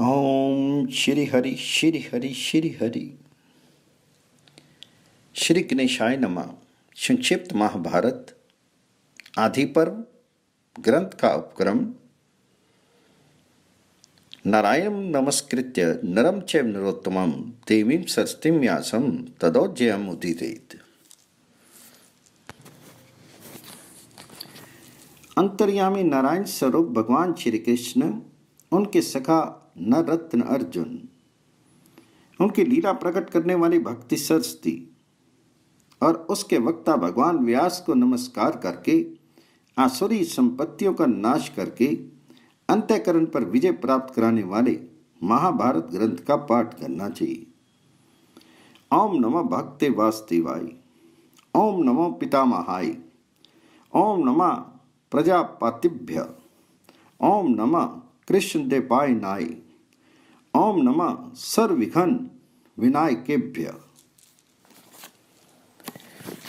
ओम श्री हरि श्री हरि श्री हरि। श्री गणेशाय नमा। संक्षिप्त महाभारत। आदि पर्व ग्रंथ का उपक्रम। नारायण नमस्कृत्य नरम च नरोत्तम, देवी सरस्वती व्यासम तदोजयम उदित अंतर्यामी नारायण स्वरूप भगवान श्री कृष्ण, उनके सखा न रत्न अर्जुन। उनकी लीला प्रकट करने वाली भक्ति सरस्ती और उसके वक्ता भगवान व्यास को नमस्कार करके, आसुरी संपत्तियों का नाश करके, अंत्यकरण पर विजय प्राप्त कराने वाले महाभारत ग्रंथ का पाठ करना चाहिए। ओम नमः भक्ते वास्तवाय ओम नमो पितामहाय, ओम नमः प्रजापतिभ्य, ओम नमः कृष्ण देवाय नाय। ओम नमः सर्विघन विनायकेभ्य।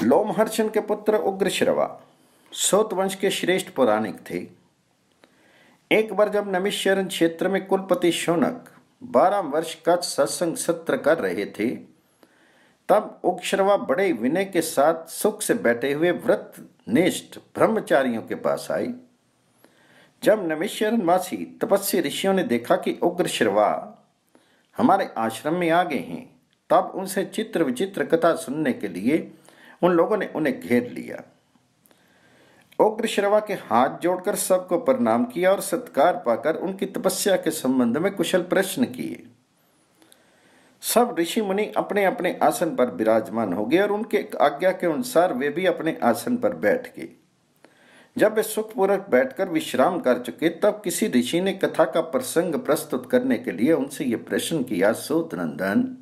लोमहर्षण के पुत्र उग्रश्रवा सोत वंश के श्रेष्ठ पौराणिक थे। एक बार जब नमिश्वरन क्षेत्र में कुलपति शौनक बारह वर्ष का सत्संग सत्र कर रहे थे, तब उग्रश्रवा बड़े विनय के साथ सुख से बैठे हुए व्रत निष्ठ ब्रह्मचारियों के पास आई। जब नमेश्वरन वासी तपस्वी ऋषियों ने देखा कि उग्र श्रवा हमारे आश्रम में आ गए हैं, तब उनसे चित्र विचित्र कथा सुनने के लिए उन लोगों ने उन्हें घेर लिया। उग्र श्रवा के हाथ जोड़कर सबको प्रणाम किया और सत्कार पाकर उनकी तपस्या के संबंध में कुशल प्रश्न किए। सब ऋषि मुनि अपने अपने आसन पर विराजमान हो गए और उनके आज्ञा के अनुसार वे भी अपने आसन पर बैठ गए। जब वे सुखपूर्वक बैठकर विश्राम कर चुके, तब किसी ऋषि ने कथा का प्रसंग प्रस्तुत करने के लिए उनसे यह प्रश्न किया सोत नंदन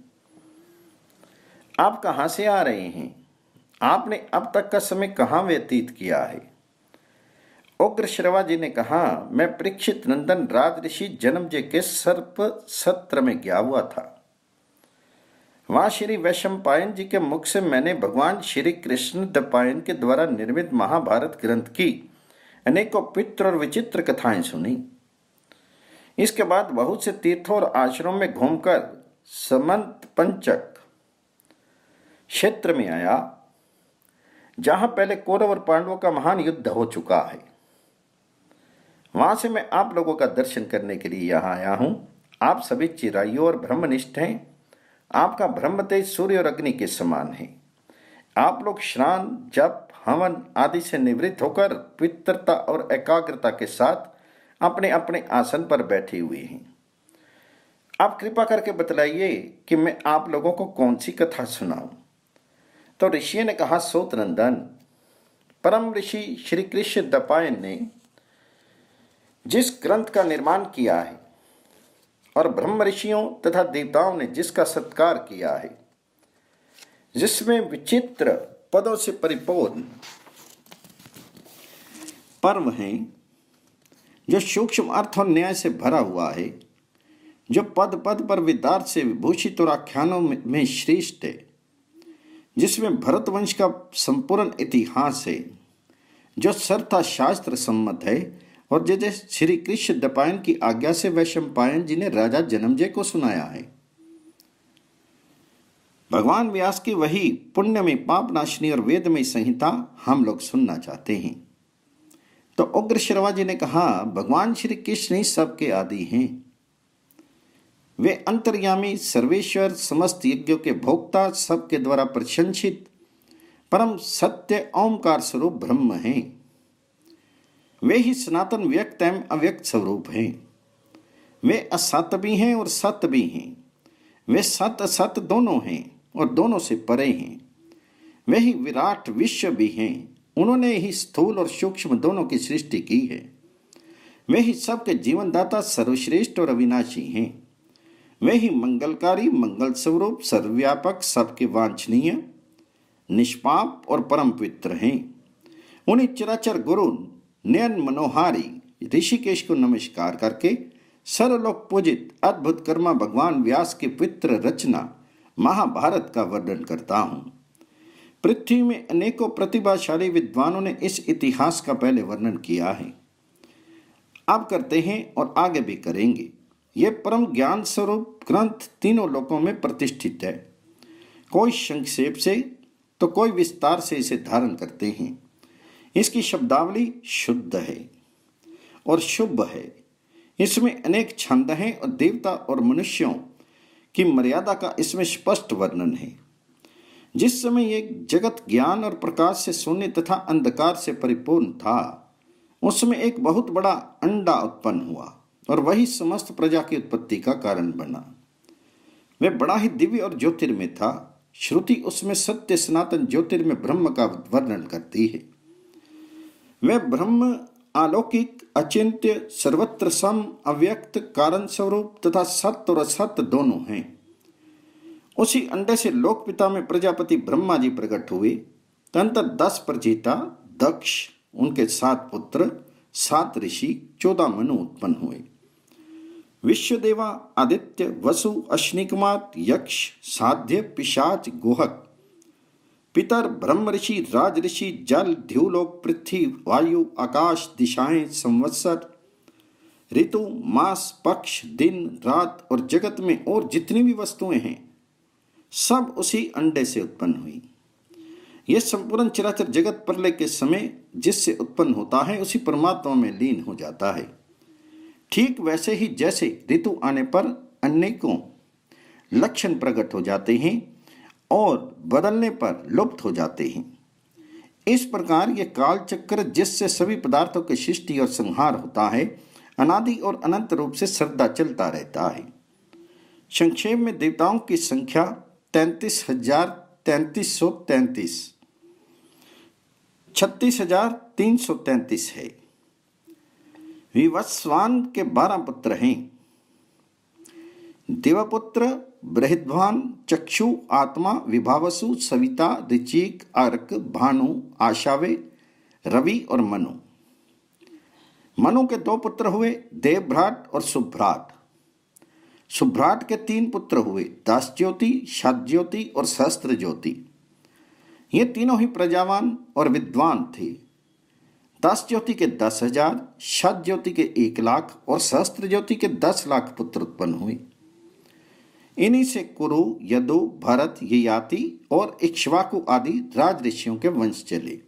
आप कहाँ से आ रहे हैं? आपने अब तक का समय कहाँ व्यतीत किया है? उग्र श्रवा जी ने कहा, मैं परीक्षित नंदन राज ऋषि जन्मजय के सर्प सत्र में गया हुआ था। वहाँ श्री वैशम पायन जी के मुख से मैंने भगवान श्री कृष्ण दपायन के द्वारा निर्मित महाभारत ग्रंथ की अनेकों पित्र और विचित्र कथाएँ सुनी। इसके बाद बहुत से तीर्थों और आश्रम में घूमकर समंत पंचक क्षेत्र में आया, जहाँ पहले कौरव और पांडवों का महान युद्ध हो चुका है। वहाँ से मैं आप लोगों का दर्शन करने के लिए यहाँ आया हूँ। आप सभी चिराइयों और ब्रह्मनिष्ठ हैं। आपका ब्रह्म तेज सूर्य और अग्नि के समान है। आप लोग श्रान जप, हवन आदि से निवृत्त होकर पित्रता और एकाग्रता के साथ अपने अपने आसन पर बैठे हुए हैं। आप कृपा करके बतलाइए कि मैं आप लोगों को कौन सी कथा सुनाऊं? तो ऋषि ने कहा सोत नंदन परम ऋषि श्री कृष्ण दपायन ने जिस ग्रंथ का निर्माण किया है और ब्रह्म ऋषियों तथा देवताओं ने जिसका सत्कार किया है, जिसमें विचित्र पदों से परिपूर्ण पर्व हैं, जो सूक्ष्म अर्थ और न्याय से भरा हुआ है, जो पद पद पर विदार्थ से विभूषित और आख्यानों में श्रेष्ठ है, जिसमें भरत वंश का संपूर्ण इतिहास है, जो सरथा शास्त्र सम्मत है और जैसे श्री कृष्ण दपायन की आज्ञा से वैशंपायन जी ने राजा जन्मजय को सुनाया है। भगवान व्यास की वही पुण्य में पाप नाशनी और वेद में संहिता हम लोग सुनना चाहते हैं। तो उग्र शर्मा जी ने कहा, भगवान श्री कृष्ण ही सबके आदि हैं। वे अंतर्यामी, सर्वेश्वर, समस्त यज्ञों के भोक्ता, सबके द्वारा प्रशंसित, परम सत्य ओंकार स्वरूप ब्रह्म हैं। वे ही सनातन व्यक्त एवं अव्यक्त स्वरूप हैं। वे असत भी हैं और सत्य भी हैं। वे सत असत दोनों हैं और दोनों से परे हैं। वे ही विराट विश्व भी हैं। उन्होंने ही स्थूल और सूक्ष्म दोनों की सृष्टि की है। वे ही सबके जीवनदाता सर्वश्रेष्ठ और अविनाशी हैं। वे ही मंगलकारी, मंगल स्वरूप, सर्वव्यापक, सबके वांछनीय, निष्पाप और परम पवित्र हैं। उन्हीं चराचर गुरु नयन मनोहारी ऋषिकेश को नमस्कार करके सर्वलोक पूजित अद्भुत कर्मा भगवान व्यास की पित्र रचना महाभारत का वर्णन करता हूँ। पृथ्वी में अनेकों प्रतिभाशाली विद्वानों ने इस इतिहास का पहले वर्णन किया है। अब करते हैं और आगे भी करेंगे। ये परम ज्ञान स्वरूप ग्रंथ तीनों लोकों में प्रतिष्ठित है। कोई संक्षेप से तो कोई विस्तार से इसे धारण करते हैं। इसकी शब्दावली शुद्ध है और शुभ है। इसमें अनेक छंद हैं और देवता और मनुष्यों की मर्यादा का इसमें स्पष्ट वर्णन है। जिस समय ये जगत ज्ञान और प्रकाश से शून्य तथा अंधकार से परिपूर्ण था, उसमें एक बहुत बड़ा अंडा उत्पन्न हुआ और वही समस्त प्रजा की उत्पत्ति का कारण बना। वह बड़ा ही दिव्य और ज्योतिर्मय था। श्रुति उसमें सत्य सनातन ज्योतिर्मय ब्रह्म का वर्णन करती है। वह ब्रह्म, अलौकिक, अचिंत्य, सर्वत्र सम, अव्यक्त, कारण स्वरूप तथा सत्य और असत्य दोनों हैं। उसी अंडे से लोक पिता में प्रजापति ब्रह्मा जी प्रकट हुए। तंत्र दस प्रचेता दक्ष, उनके सात पुत्र, सात ऋषि, चौदह मनु उत्पन्न हुए। विश्वदेवा, आदित्य, वसु अश्निकुमार यक्ष, साध्य, पिशाच, गोहक पितर, ब्रह्म ऋषि, राज ऋषि, जल, ध्युलोक, पृथ्वी, वायु, आकाश, दिशाएँ, संवत्सर, ऋतु, मास, पक्ष, दिन, रात और जगत में और जितनी भी वस्तुएँ हैं, सब उसी अंडे से उत्पन्न हुई। यह संपूर्ण चराचर जगत प्रलय के समय जिससे उत्पन्न होता है, उसी परमात्मा में लीन हो जाता है। ठीक वैसे ही जैसे ऋतु आने पर अनेकों लक्षण प्रकट हो जाते हैं और बदलने पर लुप्त हो जाते हैं। इस प्रकार ये काल चक्र जिससे सभी पदार्थों की सृष्टि और संहार होता है, अनादि और अनंत रूप से श्रद्धा चलता रहता है। संक्षेप में देवताओं की संख्या तैंतीस हज़ार तैंतीस सौ तैंतीस। छत्तीस हज़ार तीन सौ तैंतीस है। विवस्वान के बारह पुत्र हैं। देवपुत्र बृहद्वान चक्षु, आत्मा, विभावसु, सविता, ऋचिक, अर्क, भानु, आशावे, रवि और मनु। मनु के दो पुत्र हुए, देवभ्राट और सुभ्राट। सुभ्राट के तीन पुत्र हुए दास ज्योति ज्योति और सहस्त्र ज्योति ये तीनों ही प्रजावान और विद्वान थे। दस ज्योति के दस हज़ार शत ज्योति के एक लाख और सहस्त्र ज्योति के दस लाख पुत्र उत्पन्न हुए। इन्हीं से कुरु, यदु, भरत ययाति और इक्ष्वाकु आदि राज ऋषियों के वंश चले।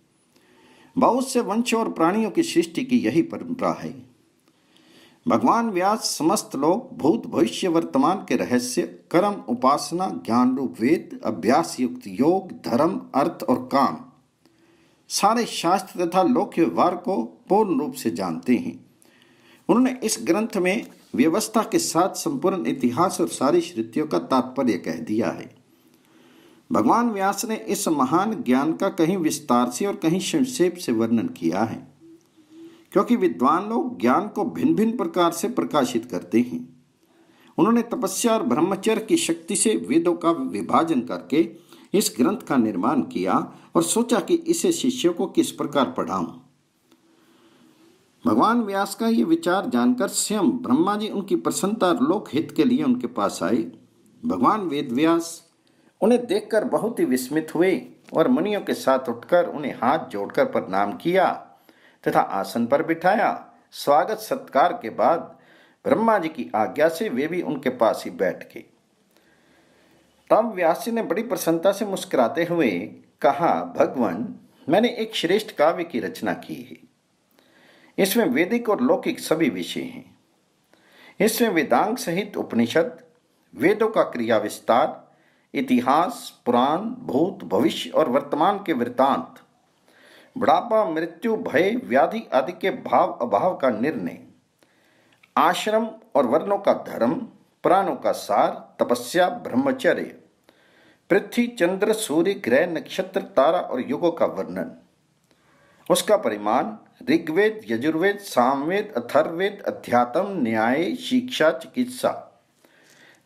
बहुत से वंश और प्राणियों की सृष्टि की यही परंपरा है। भगवान व्यास समस्त लोग भूत भविष्य वर्तमान के रहस्य, कर्म, उपासना ज्ञान रूप वेद अभ्यास युक्त योग, धर्म, अर्थ और काम, सारे शास्त्र तथा लोक व्यवहार को पूर्ण रूप से जानते हैं। उन्होंने इस ग्रंथ में व्यवस्था के साथ संपूर्ण इतिहास और सारी श्रुतियों का तात्पर्य कह दिया है। भगवान व्यास ने इस महान ज्ञान का कहीं विस्तार से और कहीं संक्षेप से वर्णन किया है, क्योंकि विद्वान लोग ज्ञान को भिन्न भिन्न प्रकार से प्रकाशित करते हैं। उन्होंने तपस्या और ब्रह्मचर्य की शक्ति से वेदों का विभाजन करके इस ग्रंथ का निर्माण किया और सोचा कि इसे शिष्यों को किस प्रकार पढ़ाऊं। भगवान व्यास का ये विचार जानकर स्वयं ब्रह्मा जी उनकी प्रसन्नता और लोक हित के लिए उनके पास आए। भगवान वेद व्यास उन्हें देखकर बहुत ही विस्मित हुए और मुनियों के साथ उठकर उन्हें हाथ जोड़कर प्रणाम किया तथा आसन पर बिठाया। स्वागत सत्कार के बाद ब्रह्मा जी की आज्ञा से वे भी उनके पास ही बैठ गए। तब व्यास जी ने बड़ी प्रसन्नता से मुस्कुराते हुए कहा, भगवान, मैंने एक श्रेष्ठ काव्य की रचना की है। इसमें वैदिक और लौकिक सभी विषय हैं। इसमें वेदांग सहित उपनिषद, वेदों का क्रिया विस्तार, इतिहास, पुराण, भूत, भविष्य और वर्तमान के वृतांत बुढ़ापा, मृत्यु, भय, व्याधि आदि के भाव अभाव का निर्णय, आश्रम और वर्णों का धर्म, प्राणों का सार, तपस्या, ब्रह्मचर्य, पृथ्वी, चंद्र, सूर्य, ग्रह, नक्षत्र, तारा और युगों का वर्णन। उसका परिमाण ऋग्वेद, यजुर्वेद, सामवेद अथर्वेद अध्यात्म, न्याय, शिक्षा, चिकित्सा।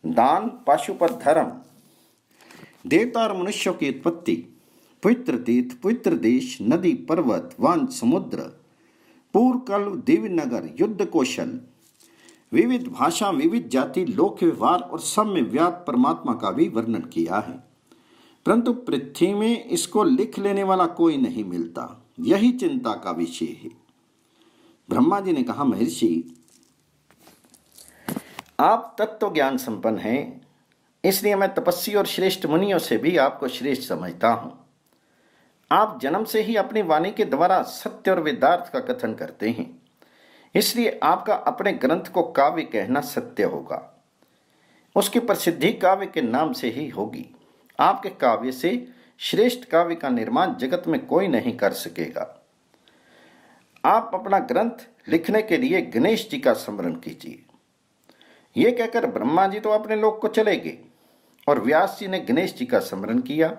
दान पाशुपत धर्म देवता और मनुष्यों की उत्पत्ति। पवित्र तीर्थ, पवित्र देश, नदी, पर्वत, वन, समुद्र। पूर्वकल दिव्य नगर युद्ध कौशल। विविध भाषा, विविध जाति, लोक व्यवहार और सम्य व्यात परमात्मा का भी वर्णन किया है। परंतु पृथ्वी में इसको लिख लेने वाला कोई नहीं मिलता। यही चिंता का विषय है। ब्रह्मा जी ने कहा, महर्षि, आप तत्व ज्ञान संपन्न हैं, इसलिए मैं तपस्वी और श्रेष्ठ मुनियों से भी आपको श्रेष्ठ समझता हूँ। आप जन्म से ही अपनी वाणी के द्वारा सत्य और वेदार्थ का कथन करते हैं, इसलिए आपका अपने ग्रंथ को काव्य कहना सत्य होगा। उसकी प्रसिद्धि काव्य के नाम से ही होगी। आपके काव्य से श्रेष्ठ काव्य का निर्माण जगत में कोई नहीं कर सकेगा। आप अपना ग्रंथ लिखने के लिए गणेश जी का स्मरण कीजिए। ये कहकर ब्रह्मा जी तो अपने लोक को चले गए और व्यास जी ने गणेश जी का स्मरण किया।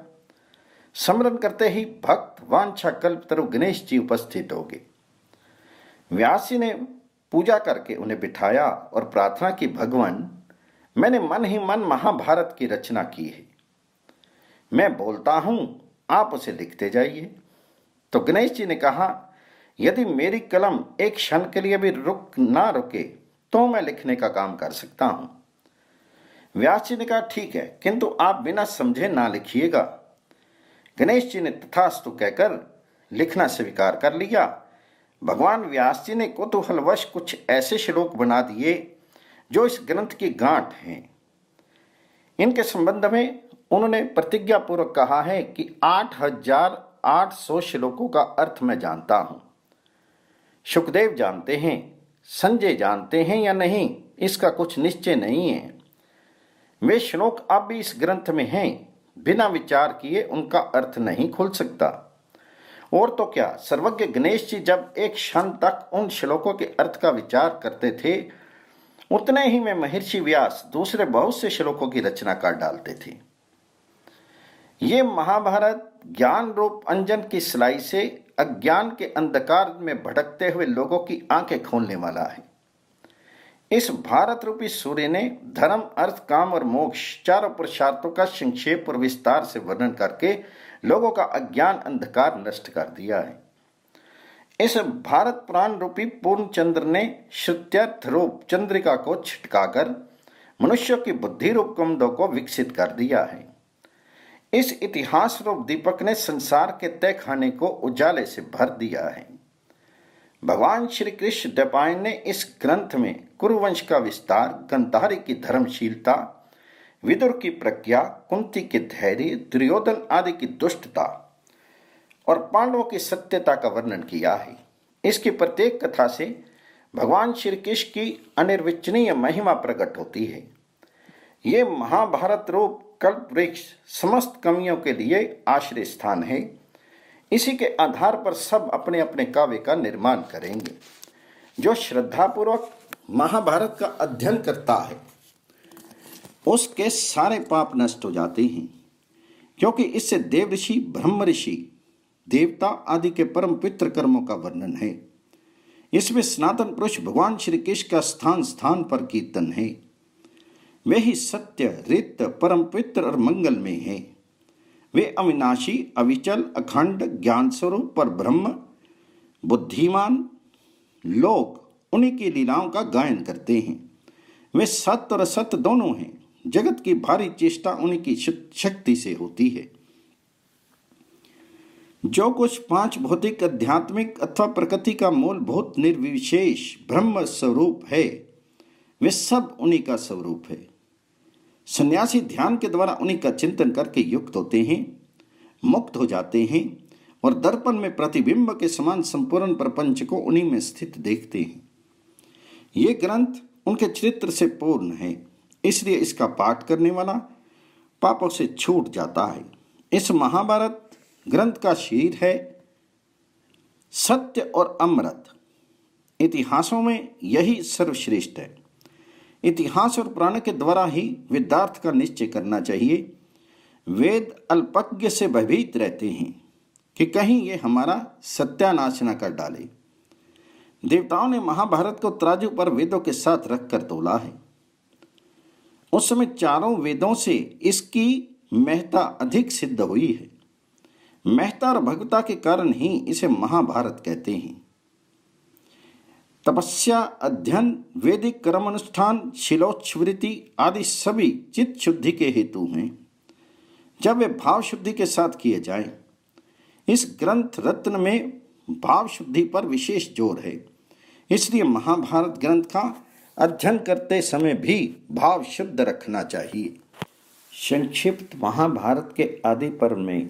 स्मरण करते ही भक्त वांछा कल्प तरु गणेश जी उपस्थित हो गए। व्यास जी ने पूजा करके उन्हें बिठाया और प्रार्थना की, भगवान, मैंने मन ही मन महाभारत की रचना की है। मैं बोलता हूँ, आप उसे लिखते जाइए। तो गणेश जी ने कहा, यदि मेरी कलम एक क्षण के लिए भी रुक ना रुके तो मैं लिखने का काम कर सकता हूँ। व्यास जी ने कहा, ठीक है, किंतु आप बिना समझे ना लिखिएगा। गणेश जी ने तथास्तु कहकर लिखना स्वीकार कर लिया। भगवान व्यास जी ने कुतूहलवश कुछ ऐसे श्लोक बना दिए, जो इस ग्रंथ की गांठ हैं। इनके संबंध में उन्होंने प्रतिज्ञा पूर्वक कहा है कि आठ हज़ार आठ सौ श्लोकों का अर्थ मैं जानता हूँ। सुखदेव जानते हैं, संजय जानते हैं या नहीं, इसका कुछ निश्चय नहीं है। वे श्लोक अब भी इस ग्रंथ में हैं, बिना विचार किए उनका अर्थ नहीं खुल सकता। और तो क्या, सर्वज्ञ गणेश जी जब एक क्षण तक उन श्लोकों के अर्थ का विचार करते थे, उतने ही में महर्षि व्यास दूसरे बहुत से श्लोकों की रचना कर डालते थे। ये महाभारत ज्ञान रूप अंजन की सिलाई से अज्ञान के अंधकार में भटकते हुए लोगों की आँखें खोलने वाला है। इस भारत रूपी सूर्य ने धर्म, अर्थ, काम और मोक्ष चारों पुरुषार्थों का संक्षेप और विस्तार से वर्णन करके लोगों का अज्ञान अंधकार नष्ट कर दिया है। इस भारत पुराण रूपी पूर्ण चंद्र ने श्रुत्यर्थ रूप चंद्रिका को छिटकाकर मनुष्य की बुद्धि रूप कमदों को विकसित कर दिया है। इस इतिहास रूप दीपक ने संसार के तय खाने को उजाले से भर दिया है। भगवान श्री कृष्ण द्वपायन ने इस ग्रंथ में कुरुवंश का विस्तार, गंधारी की धर्मशीलता, विदुर की प्रज्ञा, कुंती के धैर्य, दुर्योधन आदि की दुष्टता और पांडवों की सत्यता का वर्णन किया है। इसकी प्रत्येक कथा से भगवान श्री कृष्ण की अनिर्वचनीय महिमा प्रकट होती है। ये महाभारत रूप कल्प वृक्ष समस्त कमियों के लिए आश्रय स्थान है। इसी के आधार पर सब अपने अपने काव्य का निर्माण करेंगे। जो श्रद्धापूर्वक महाभारत का अध्ययन करता है, उसके सारे पाप नष्ट हो जाते हैं। क्योंकि इससे देव ऋषि, ब्रह्म ऋषि, देवता आदि के परम पित्र कर्मों का वर्णन है। इसमें सनातन पुरुष भगवान श्री कृष्ण का स्थान स्थान पर कीर्तन है। वे ही सत्य रित परम पित्र और मंगल में है। वे अविनाशी, अविचल, अखंड ज्ञान स्वरूप पर ब्रह्म, बुद्धिमान लोग उन्हीं की लीलाओं का गायन करते हैं। वे सत्य और असत्य दोनों हैं। जगत की भारी चेष्टा उन्हीं की शक्ति से होती है। जो कुछ पाँच भौतिक, आध्यात्मिक अथवा प्रकृति का मूलभूत निर्विशेष ब्रह्म स्वरूप है, वे सब उन्हीं का स्वरूप है। सन्यासी ध्यान के द्वारा उन्हीं का चिंतन करके युक्त होते हैं, मुक्त हो जाते हैं और दर्पण में प्रतिबिंब के समान संपूर्ण प्रपंच को उन्हीं में स्थित देखते हैं। ये ग्रंथ उनके चरित्र से पूर्ण है, इसलिए इसका पाठ करने वाला पापों से छूट जाता है। इस महाभारत ग्रंथ का शीर है, सत्य और अमृत। इतिहासों में यही सर्वश्रेष्ठ है। इतिहास और पुराण के द्वारा ही विद्यार्थ का निश्चय करना चाहिए। वेद अल्पज्ञ से भयभीत रहते हैं कि कहीं ये हमारा सत्यानाश न कर डाले। देवताओं ने महाभारत को तराजू पर वेदों के साथ रखकर तोला है। उस समय चारों वेदों से इसकी महता अधिक सिद्ध हुई है। महता और भगवता के कारण ही इसे महाभारत कहते हैं। तपस्या, अध्ययन, वैदिक कर्म अनुष्ठान शिलोच्छवृत्ति आदि सभी चित्त शुद्धि के हेतु हैं। जब वे भाव शुद्धि के साथ किए जाएँ, इस ग्रंथ रत्न में भाव शुद्धि पर विशेष ज़ोर है। इसलिए महाभारत ग्रंथ का अध्ययन करते समय भी भाव शुद्ध रखना चाहिए। संक्षिप्त महाभारत के आदि पर्व में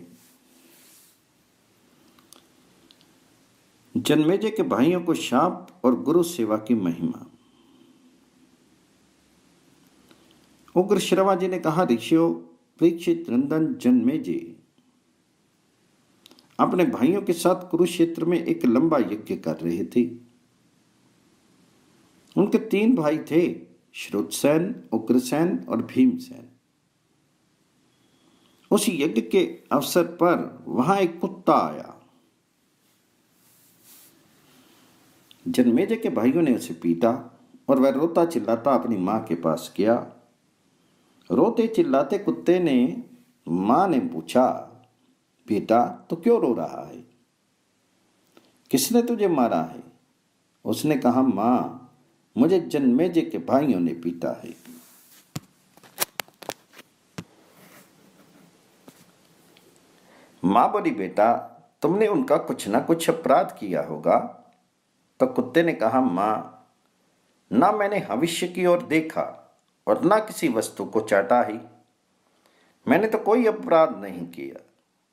जन्मेजय के भाइयों को शाप और गुरु सेवा की महिमा। उग्र श्रवा जी ने कहा, ऋषियों, परीक्षित नंदन, जन्मेजय। अपने भाइयों के साथ कुरुक्षेत्र में एक लंबा यज्ञ कर रहे थे। उनके तीन भाई थे, श्रुतसेन, उग्रसेन और भीमसेन। उस यज्ञ के अवसर पर वहाँ एक कुत्ता आया। जन्मेजय के भाइयों ने उसे पीटा और वह रोता चिल्लाता अपनी माँ के पास गया। रोते चिल्लाते कुत्ते ने माँ ने पूछा, बेटा तो क्यों रो रहा है? किसने तुझे मारा है? उसने कहा, माँ, मुझे जन्मेजय के भाइयों ने पीटा है। माँ बोली, बेटा, तुमने उनका कुछ ना कुछ अपराध किया होगा। तो कुत्ते ने कहा, माँ, ना मैंने भविष्य की ओर देखा और ना किसी वस्तु को चाटा ही। मैंने तो कोई अपराध नहीं किया।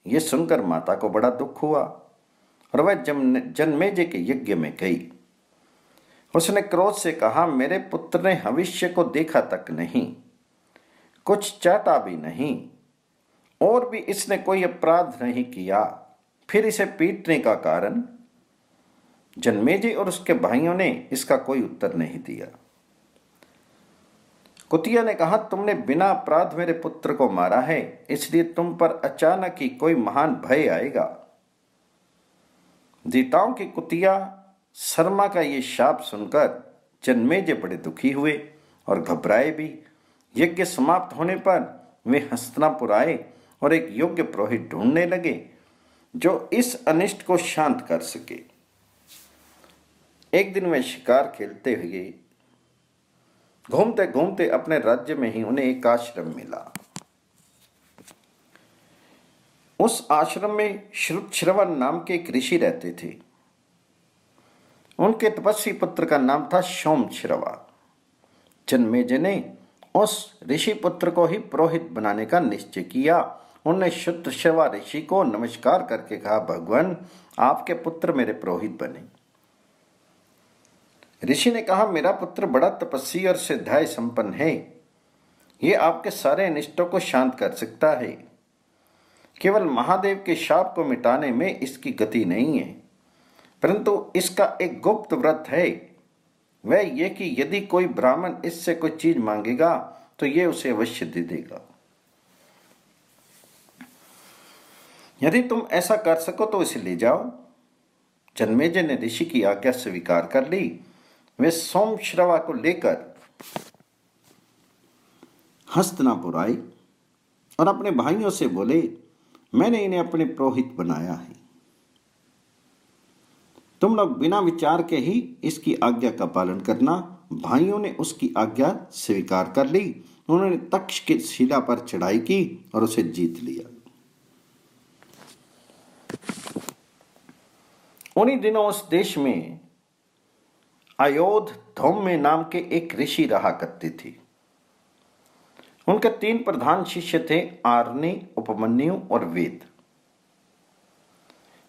यह सुनकर माता को बड़ा दुख हुआ और वह जन्मेजे के यज्ञ में गई। उसने क्रोध से कहा, मेरे पुत्र ने भविष्य को देखा तक नहीं, कुछ चाटा भी नहीं, और भी इसने कोई अपराध नहीं किया। फिर इसे पीटने का कारण जन्मेजी और उसके भाइयों ने इसका कोई उत्तर नहीं दिया। कुतिया ने कहा, तुमने बिना अपराध मेरे पुत्र को मारा है, इसलिए तुम पर अचानक ही कोई महान भय आएगा। जीताओं की कुतिया, शर्मा का ये शाप सुनकर जन्मेजे बड़े दुखी हुए और घबराए भी। यज्ञ समाप्त होने पर वे हस्तनापुर आए और एक योग्य पुरोहित ढूँढने लगे, जो इस अनिष्ट को शांत कर सके। एक दिन वे शिकार खेलते हुए घूमते घूमते अपने राज्य में ही उन्हें एक आश्रम मिला। उस आश्रम में श्रुत श्रवण नाम के एक ऋषि रहते थे। उनके तपस्वी पुत्र का नाम था सोम श्रवा जन्मेजय ने उस ऋषि पुत्र को ही पुरोहित बनाने का निश्चय किया। उन्होंने शुद्ध श्रवा ऋषि को नमस्कार करके कहा, भगवान, आपके पुत्र मेरे पुरोहित बने। ऋषि ने कहा, मेरा पुत्र बड़ा तपस्वी और सिद्धाय संपन्न है। ये आपके सारे अनिष्टों को शांत कर सकता है। केवल महादेव के शाप को मिटाने में इसकी गति नहीं है। परंतु इसका एक गुप्त व्रत है। वह यह कि यदि कोई ब्राह्मण इससे कोई चीज़ मांगेगा तो ये उसे अवश्य दे देगा। यदि तुम ऐसा कर सको तो इसे ले जाओ। जन्मेजय ने ऋषि की आज्ञा स्वीकार कर ली। वे सोम श्रवा को लेकर हस्तनापुर आए और अपने भाइयों से बोले, मैंने इन्हें अपने पुरोहित बनाया है। तुम लोग बिना विचार के ही इसकी आज्ञा का पालन करना। भाइयों ने उसकी आज्ञा स्वीकार कर ली। उन्होंने तक्ष की शिला पर चढ़ाई की और उसे जीत लिया। उन्हीं दिनों उस देश में अयोध धौम्य नाम के एक ऋषि रहा करते थे। उनके तीन प्रधान शिष्य थे आर्नि, उपमन्यु और वेद।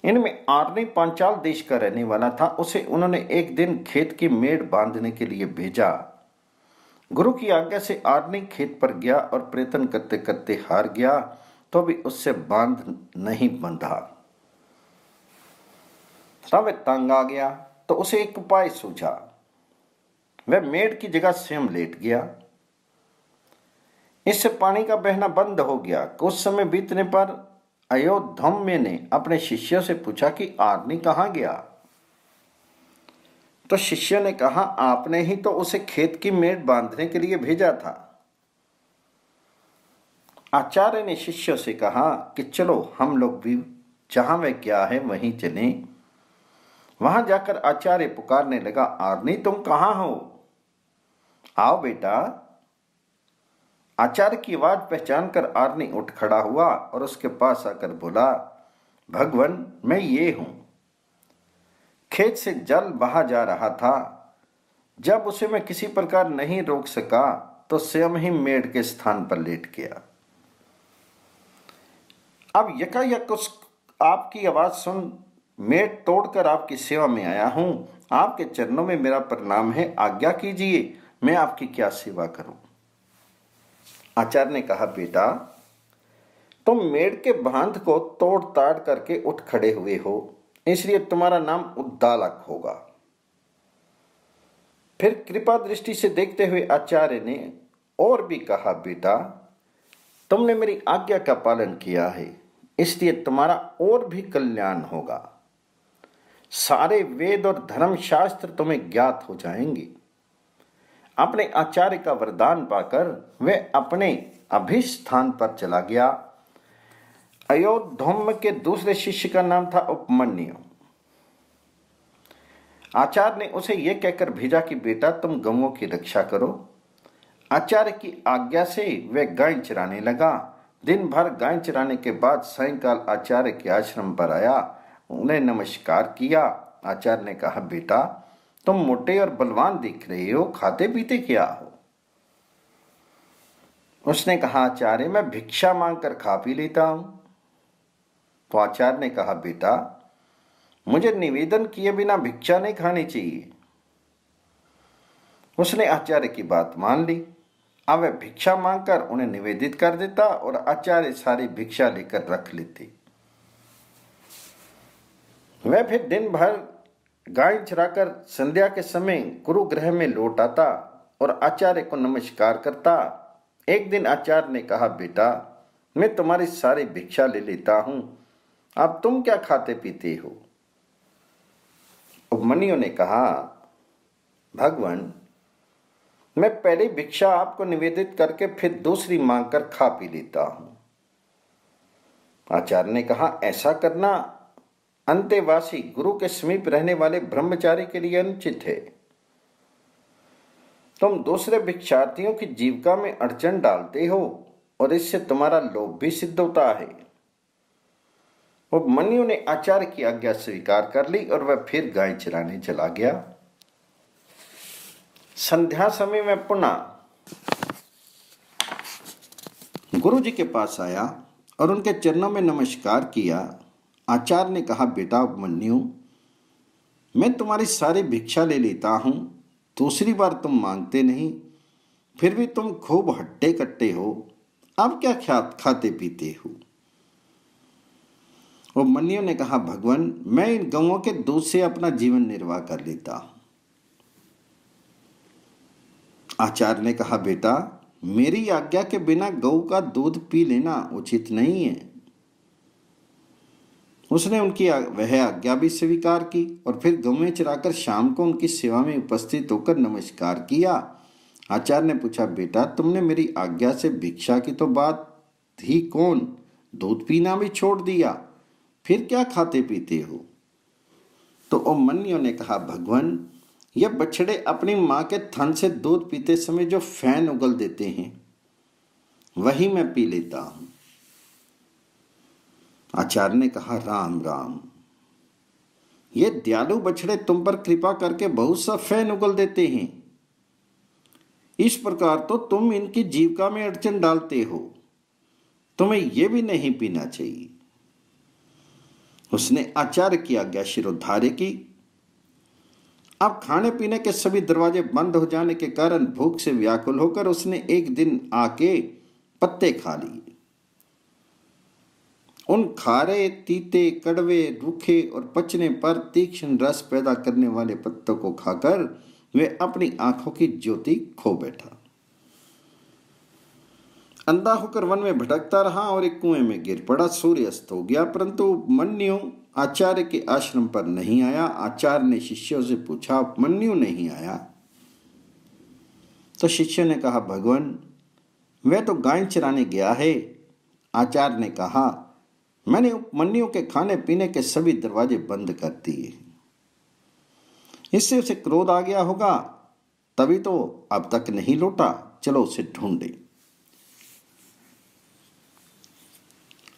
इनमें आर्नि पांचाल देश का रहने वाला था। उसे उन्होंने एक दिन खेत की मेड़ बांधने के लिए भेजा। गुरु की आज्ञा से आर्नि खेत पर गया और प्रयत्न करते करते हार गया तो भी उससे बाँध नहीं बंधा। तब तंग आ गया। तो उसे एक उपाय सूझा। वह मेड़ की जगह स्वयं लेट गया। इससे पानी का बहना बंद हो गया कुछ समय बीतने पर अयोधम्य ने अपने शिष्यों से पूछा कि आदमी कहाँ गया? तो शिष्य ने कहा, आपने ही तो उसे खेत की मेड़ बांधने के लिए भेजा था। आचार्य ने शिष्यों से कहा कि चलो हम लोग भी जहाँ वह क्या है वहीं चले। वहाँ जाकर आचार्य पुकारने लगा, आर्नी, तुम कहाँ हो? आओ बेटा। आचार्य की आवाज़ पहचान कर आर्नी उठ खड़ा हुआ और उसके पास आकर बोला, भगवान, मैं ये हूँ। खेत से जल बहा जा रहा था। जब उसे मैं किसी प्रकार नहीं रोक सका तो स्वयं ही मेड़ के स्थान पर लेट गया। अब यकायक उस आपकी आवाज़ सुन मेट तोड़कर आपकी सेवा में आया हूँ। आपके चरणों में मेरा प्रणाम है। आज्ञा कीजिए, मैं आपकी क्या सेवा करूँ? आचार्य ने कहा, बेटा, तुम मेड़ के बाँध को तोड़ ताड़ करके उठ खड़े हुए हो। इसलिए तुम्हारा नाम उद्दालक होगा। फिर कृपा दृष्टि से देखते हुए आचार्य ने और भी कहा, बेटा, तुमने मेरी आज्ञा का पालन किया है, इसलिए तुम्हारा और भी कल्याण होगा। सारे वेद और धर्म शास्त्र तुम्हें ज्ञात हो जाएँगे। अपने आचार्य का वरदान पाकर वह अपने अभिस्थान पर चला गया। अयोध्या के दूसरे शिष्य का नाम था उपमन्यु। आचार्य ने उसे यह कहकर भेजा कि, बेटा, तुम गवों की रक्षा करो। आचार्य की आज्ञा से वह गाय चराने लगा। दिन भर गाय चराने के बाद सायकाल आचार्य के आश्रम पर आया। उन्हें नमस्कार किया। आचार्य ने कहा, बेटा, तुम मोटे और बलवान दिख रहे हो, खाते पीते क्या हो? उसने कहा, आचार्य, मैं भिक्षा मांगकर खा पी लेता हूँ। तो आचार्य ने कहा, बेटा, मुझे निवेदन किए बिना भिक्षा नहीं खानी चाहिए। उसने आचार्य की बात मान ली। अब वह भिक्षा मांगकर उन्हें निवेदित कर देता और आचार्य सारी भिक्षा लेकर रख लेते। वह फिर दिन भर गाय चराकर संध्या के समय गुरुग्रह में लौट आता और आचार्य को नमस्कार करता। एक दिन आचार्य ने कहा, बेटा, मैं तुम्हारी सारी भिक्षा ले लेता हूँ। अब तुम क्या खाते पीते हो? उपमनियों ने कहा, भगवान, मैं पहले भिक्षा आपको निवेदित करके फिर दूसरी मांग कर खा पी लेता हूँ। आचार्य ने कहा, ऐसा करना अंत्यवासी गुरु के समीप रहने वाले ब्रह्मचारी के लिए अनुचित है। तुम दूसरे भिक्षार्थियों की जीविका में अड़चन डालते हो और इससे तुम्हारा लोभ भी सिद्ध होता है। उपमन्यु ने आचार्य की आज्ञा स्वीकार कर ली और वह फिर गाय चराने चला गया। संध्या समय में पुनः गुरु जी के पास आया और उनके चरणों में नमस्कार किया। आचार्य ने कहा, बेटा उपमन्यु मैं तुम्हारी सारी भिक्षा ले लेता हूँ। दूसरी बार तुम मांगते नहीं, फिर भी तुम खूब हट्टे कट्टे हो। अब क्या ख्या खाते पीते हो? उपमन्यु ने कहा, भगवान, मैं इन गवों के दूध से अपना जीवन निर्वाह कर लेता हूँ। आचार्य ने कहा, बेटा, मेरी आज्ञा के बिना गौ का दूध पी लेना उचित नहीं है। उसने उनकी वह आज्ञा भी स्वीकार की और फिर गौवें चराकर शाम को उनकी सेवा में उपस्थित होकर नमस्कार किया। आचार्य ने पूछा, बेटा, तुमने मेरी आज्ञा से भिक्षा की तो बात ही कौन? दूध पीना भी छोड़ दिया, फिर क्या खाते पीते हो? तो ओमन्यो ने कहा, भगवान यह बछड़े अपनी माँ के थन से दूध पीते समय जो फ़ैन उगल देते हैं, वही मैं पी लेता हूँ। आचार्य ने कहा, राम राम। ये दयालु बछड़े तुम पर कृपा करके बहुत सा फ़ैन उगल देते हैं। इस प्रकार तो तुम इनकी जीविका में अड़चन डालते हो। तुम्हें यह भी नहीं पीना चाहिए। उसने आचार्य की आज्ञा शिरोधार्य की। अब खाने पीने के सभी दरवाजे बंद हो जाने के कारण भूख से व्याकुल होकर उसने एक दिन आके पत्ते खा लिए। उन खारे, तीते, कड़वे, रूखे और पचने पर तीक्ष्ण रस पैदा करने वाले पत्तों को खाकर वे अपनी आँखों की ज्योति खो बैठा। अंधा होकर वन में भटकता रहा और एक कुएँ में गिर पड़ा। सूर्य अस्त हो गया, परंतु मन्यु आचार्य के आश्रम पर नहीं आया। आचार्य ने शिष्यों से पूछा, मन्यु नहीं आया? तो शिष्य ने कहा, भगवान वह तो गाय चराने गया है। आचार्य ने कहा मैंने उपमन्यु के खाने पीने के सभी दरवाजे बंद कर दिए। इससे उसे क्रोध आ गया होगा, तभी तो अब तक नहीं लौटा। चलो उसे ढूंढे।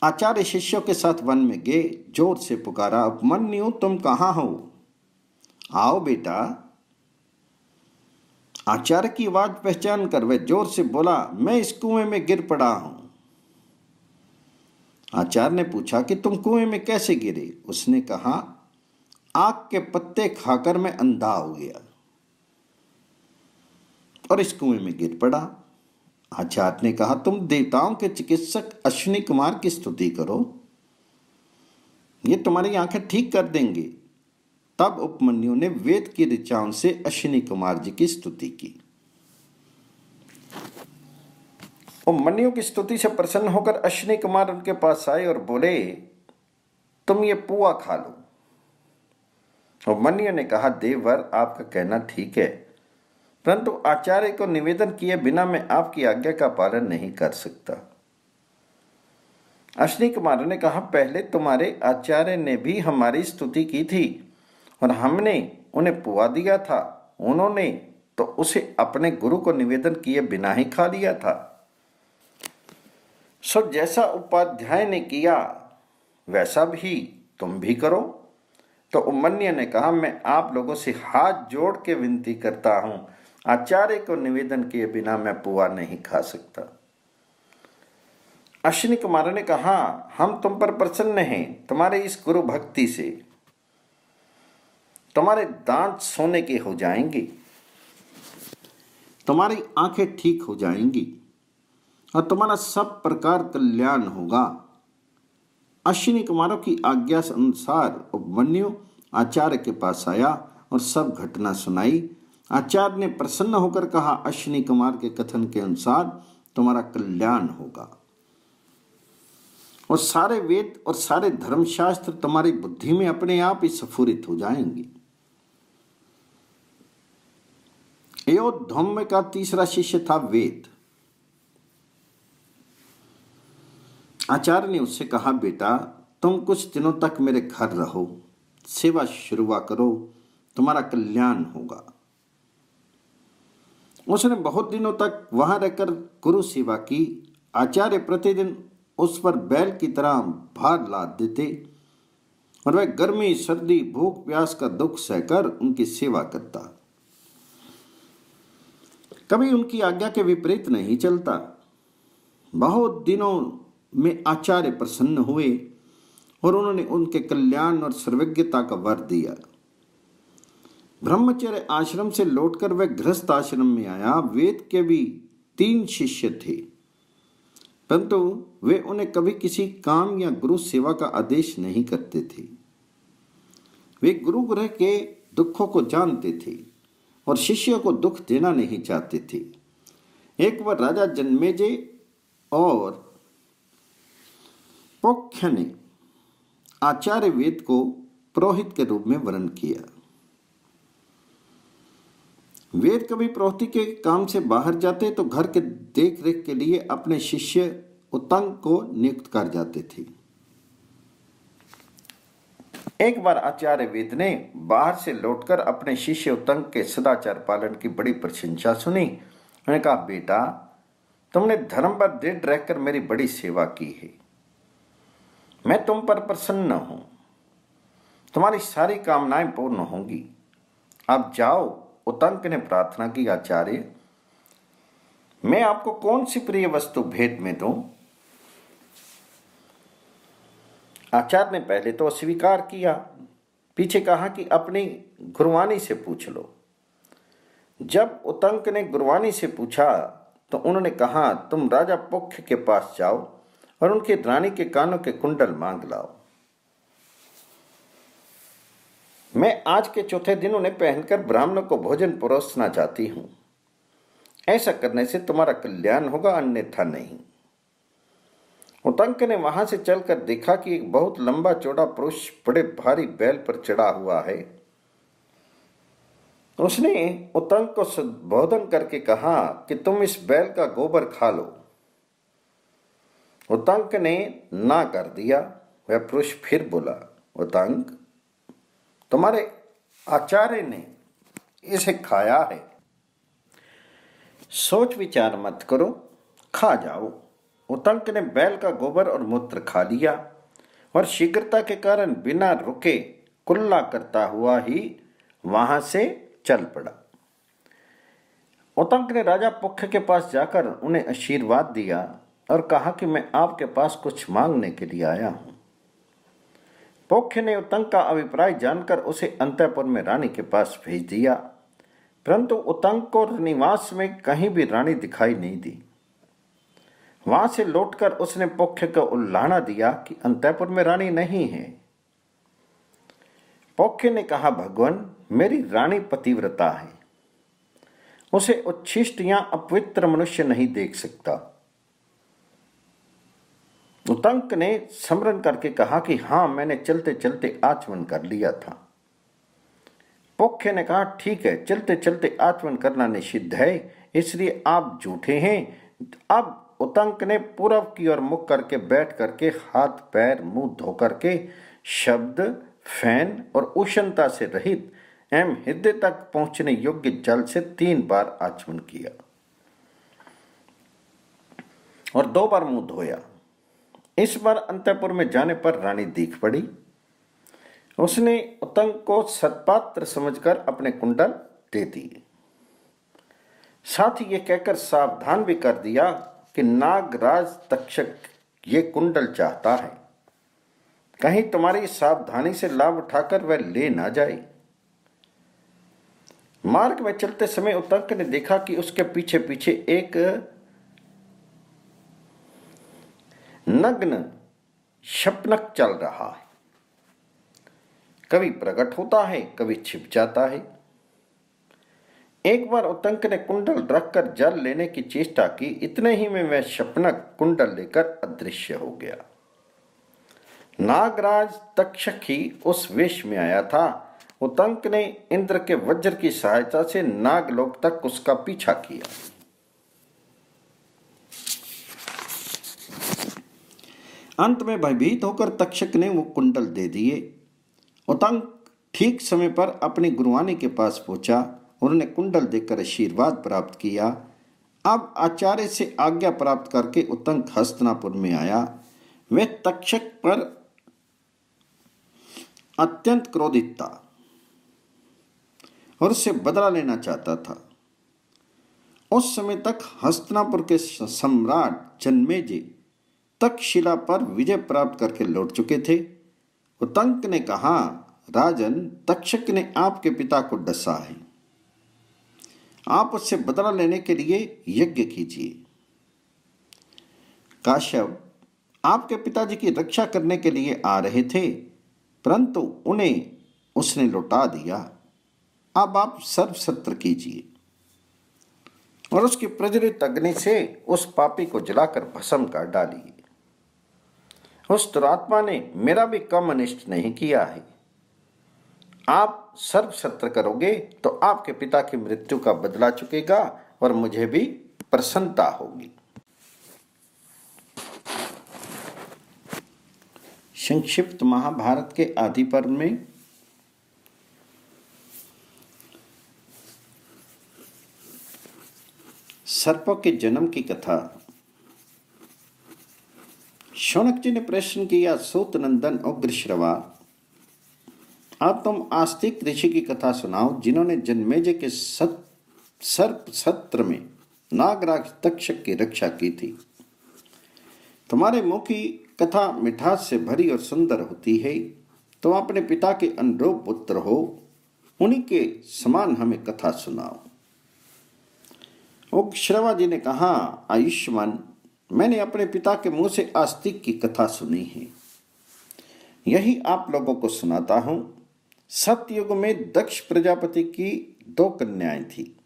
आचार्य शिष्यों के साथ वन में गए, ज़ोर से पुकारा उपमन्यु तुम कहाँ हो? आओ बेटा। आचार्य की आवाज़ पहचान कर वह ज़ोर से बोला, मैं इस कुएँ में गिर पड़ा हूँ। आचार्य ने पूछा कि तुम कुएँ में कैसे गिरे? उसने कहा, आग के पत्ते खाकर मैं अंधा हो गया और इस कुएँ में गिर पड़ा। आचार्य ने कहा, तुम देवताओं के चिकित्सक अश्विनी कुमार की स्तुति करो। ये तुम्हारी आँखें ठीक कर देंगे। तब उपमन्यु ने वेद की ऋचाओं से अश्विनी कुमार जी की स्तुति की। उपमन्यु की स्तुति से प्रसन्न होकर अश्विनी कुमार उनके पास आए और बोले, तुम ये पुआ खा लो। उपमन्यु ने कहा देववर आपका कहना ठीक है, परंतु आचार्य को निवेदन किए बिना मैं आपकी आज्ञा का पालन नहीं कर सकता। अश्विनी कुमार ने कहा, पहले तुम्हारे आचार्य ने भी हमारी स्तुति की थी और हमने उन्हें पुआ दिया था। उन्होंने तो उसे अपने गुरु को निवेदन किए बिना ही खा लिया था। सो जैसा उपाध्याय ने किया, वैसा भी तुम भी करो। तो उमन्य ने कहा, मैं आप लोगों से हाथ जोड़ के विनती करता हूँ। आचार्य को निवेदन किए बिना मैं पुआ नहीं खा सकता। अश्विनी कुमार ने कहा, हम तुम पर प्रसन्न हैं, तुम्हारे इस गुरु भक्ति से। तुम्हारे दांत सोने के हो जाएँगे। तुम्हारी आँखें ठीक हो जाएँगी। और तुम्हारा सब प्रकार कल्याण होगा। अश्विनी कुमारों की आज्ञा अनुसार उपमन्यु आचार्य के पास आया और सब घटना सुनाई। आचार्य ने प्रसन्न होकर कहा, अश्विनी कुमार के कथन के अनुसार तुम्हारा कल्याण होगा। और सारे वेद और सारे धर्मशास्त्र तुम्हारी बुद्धि में अपने आप ही सफूरित हो जाएँगे। अयोध्या का तीसरा शिष्य था वेद। आचार्य ने उससे कहा, बेटा, तुम कुछ दिनों तक मेरे घर रहो, सेवा शुरुआ करो, तुम्हारा कल्याण होगा। उसने बहुत दिनों तक वहाँ रहकर गुरु सेवा की। आचार्य प्रतिदिन उस पर बैल की तरह भार लाद देते और वह गर्मी, सर्दी, भूख, प्यास का दुख सहकर उनकी सेवा करता। कभी उनकी आज्ञा के विपरीत नहीं चलता। बहुत दिनों में आचार्य प्रसन्न हुए और उन्होंने उनके कल्याण और सर्वज्ञता का वर दिया। ब्रह्मचर्य आश्रम से लौटकर वह गृहस्थ आश्रम में आया। वेद के भी तीन शिष्य थे। परंतु वे उन्हें कभी किसी काम या गुरु सेवा का आदेश नहीं करते थे। वे गुरु ग्रह के दुखों को जानते थे और शिष्य को दुख देना नहीं चाहते थे। एक बार राजा जन्मेजे और पोख्य ने आचार्य वेद को पुरोहित के रूप में वर्ण किया। वेद कभी प्रवृत्ति के काम से बाहर जाते तो घर के देख रेख के लिए अपने शिष्य उत्तंग को नियुक्त कर जाते थे। एक बार आचार्य वेद ने बाहर से लौटकर अपने शिष्य उतंग के सदाचार पालन की बड़ी प्रशंसा सुनी। उन्होंने कहा, बेटा, तुमने धर्म पर दृढ़ रहकर मेरी बड़ी सेवा की है। मैं तुम पर प्रसन्न हूँ। तुम्हारी सारी कामनाएँ पूर्ण होंगी। अब जाओ उतंक ने प्रार्थना की, आचार्य। मैं आपको कौन सी प्रिय वस्तु भेंट में दूँ? आचार्य ने पहले तो अस्वीकार किया। पीछे कहा कि अपनी गुरवानी से पूछ लो। जब उतंक ने गुरवानी से पूछा तो उन्होंने कहा, तुम राजा पुख्य के पास जाओ। और उनकी रानी के कानों के कुंडल मांग लाओ। मैं आज के चौथे दिन उन्हें पहनकर ब्राह्मणों को भोजन परोसना चाहती हूँ। ऐसा करने से तुम्हारा कल्याण होगा, अन्यथा नहीं। उतंक ने वहाँ से चलकर देखा कि एक बहुत लंबा चौड़ा पुरुष बड़े भारी बैल पर चढ़ा हुआ है। उसने उतंक को संबोधन करके कहा कि तुम इस बैल का गोबर खा लो। उतंक ने ना कर दिया। वह पुरुष फिर बोला उतंक तुम्हारे आचार्य ने इसे खाया है। सोच विचार मत करो, खा जाओ उतंक ने बैल का गोबर और मूत्र खा लिया और शीघ्रता के कारण बिना रुके कुल्ला करता हुआ ही वहाँ से चल पड़ा। उतंक ने राजा पुख के पास जाकर उन्हें आशीर्वाद दिया। और कहा कि मैं आपके पास कुछ मांगने के लिए आया हूँ। पोख्य ने उतंक का अभिप्राय जानकर उसे अंतपुर में रानी के पास भेज दिया। परंतु उतंक को निवास में कहीं भी रानी दिखाई नहीं दी। वहाँ से लौटकर उसने पोख्य को उल्लाना दिया कि अंतपुर में रानी नहीं है। पोख्य ने कहा, भगवान, मेरी रानी पतिव्रता है। उसे उच्छिष्ट या अपवित्र मनुष्य नहीं देख सकता। उतंक ने स्मरण करके कहा कि हाँ, मैंने चलते चलते आचमन कर लिया था। पोख्य ने कहा, ठीक है, चलते चलते आचमन करना निषिद्ध है, इसलिए आप झूठे हैं। अब उतंक ने पूर्व की ओर मुख करके बैठ करके हाथ, पैर, मुँह धो करके शब्द, फ़ैन और उष्णता से रहित एम हृदय तक पहुँचने योग्य जल से तीन बार आचमन किया और दो बार मुँह धोया। इस बार अंतपुर में जाने पर रानी दीख पड़ी। उसने उतंग को सत्पात्र समझकर अपने कुंडल दे दिए। साथ ही ये कहकर सावधान भी कर दिया कि नागराज तक्षक, ये कुंडल चाहता है। कहीं तुम्हारी सावधानी से लाभ उठाकर वह ले ना जाए। मार्ग में चलते समय उतंक ने देखा कि उसके पीछे पीछे एक नग्न शपनक चल रहा है। कभी प्रकट होता है कभी छिप जाता है। एक बार उतंक ने कुंडल रखकर जल लेने की चेष्टा की, इतने ही में वह शपनक कुंडल लेकर अदृश्य हो गया। नागराज तक्षक ही उस वेश में आया था। उतंक ने इंद्र के वज्र की सहायता से नागलोक तक उसका पीछा किया। अंत में भयभीत होकर तक्षक ने वो कुंडल दे दिए उतंक ठीक समय पर अपनी गुरुवानी के पास पहुँचा। उन्होंने कुंडल देकर आशीर्वाद प्राप्त किया। अब आचार्य से आज्ञा प्राप्त करके उतंक हस्तनापुर में आया। वह तक्षक पर अत्यंत क्रोधित था और उससे बदला लेना चाहता था। उस समय तक हस्तनापुर के सम्राट जन्मेजे तक्षशिला पर विजय प्राप्त करके लौट चुके थे। उतंक ने कहा, राजन, तक्षक ने आपके पिता को डसा है। आप उससे बदला लेने के लिए यज्ञ कीजिए। काश्यप, आपके पिताजी की रक्षा करने के लिए आ रहे थे, परंतु उन्हें उसने लौटा दिया। अब आप सर्व सत्र कीजिए। और उसकी प्रज्वलित अग्नि से उस पापी को जलाकर भस्म कर डालिए। उस दुरात्मा ने मेरा भी कम अनिष्ट नहीं किया है। आप सर्व सत्र करोगे तो आपके पिता की मृत्यु का बदला चुकेगा और मुझे भी प्रसन्नता होगी। संक्षिप्त महाभारत के आदि पर्व में सर्प के जन्म की कथा शौनक जी ने प्रश्न किया सूत नंदन उग्र श्रवा आप तुम आस्तिक ऋषि की कथा सुनाओ जिन्होंने जन्मेजय के सत, सर्प सत्र में नागराज तक्षक की रक्षा की थी। तुम्हारे मुँह की कथा मिठास से भरी और सुंदर होती है। तुम अपने पिता के अनुरूप पुत्र हो उन्हीं के समान हमें कथा सुनाओ। श्रवा जी ने कहा आयुष्मान मैंने अपने पिता के मुँह से आस्तिक की कथा सुनी है। यही आप लोगों को सुनाता हूँ। सतयुग में दक्ष प्रजापति की दो कन्याएँ थी।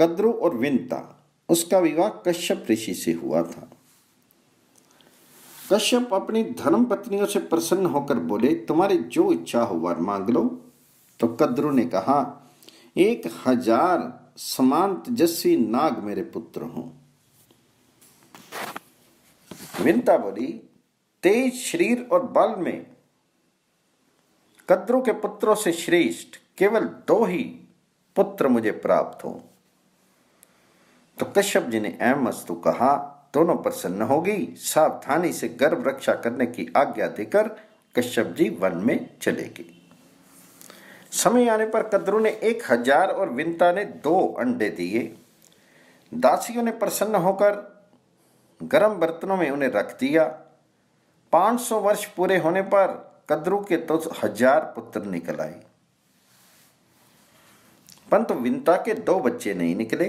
कद्रु और विंता, उसका विवाह कश्यप ऋषि से हुआ था। कश्यप अपनी धर्म पत्नियों से प्रसन्न होकर बोले, तुम्हारी जो इच्छा हो वर मांग लो। तो कद्रु ने कहा, एक हज़ार समान तेजस्वी नाग मेरे पुत्र हों। विंता बोली तेज शरीर और बल में। कद्रु के पुत्रों से श्रेष्ठ, केवल दो ही पुत्र मुझे प्राप्त हो। तो कश्यप जी ने वस्तु कहा, दोनों प्रसन्न होगी सावधानी से गर्भ रक्षा करने की आज्ञा देकर कश्यप जी वन में चले गए। समय आने पर कद्रू ने एक हज़ार और विंता ने दो अंडे दिए। दासियों ने प्रसन्न होकर गर्म बर्तनों में उन्हें रख दिया। पाँच सौ वर्ष पूरे होने पर कद्रू के तो हज़ार पुत्र निकल आए। परंतु विंता के दो बच्चे नहीं निकले।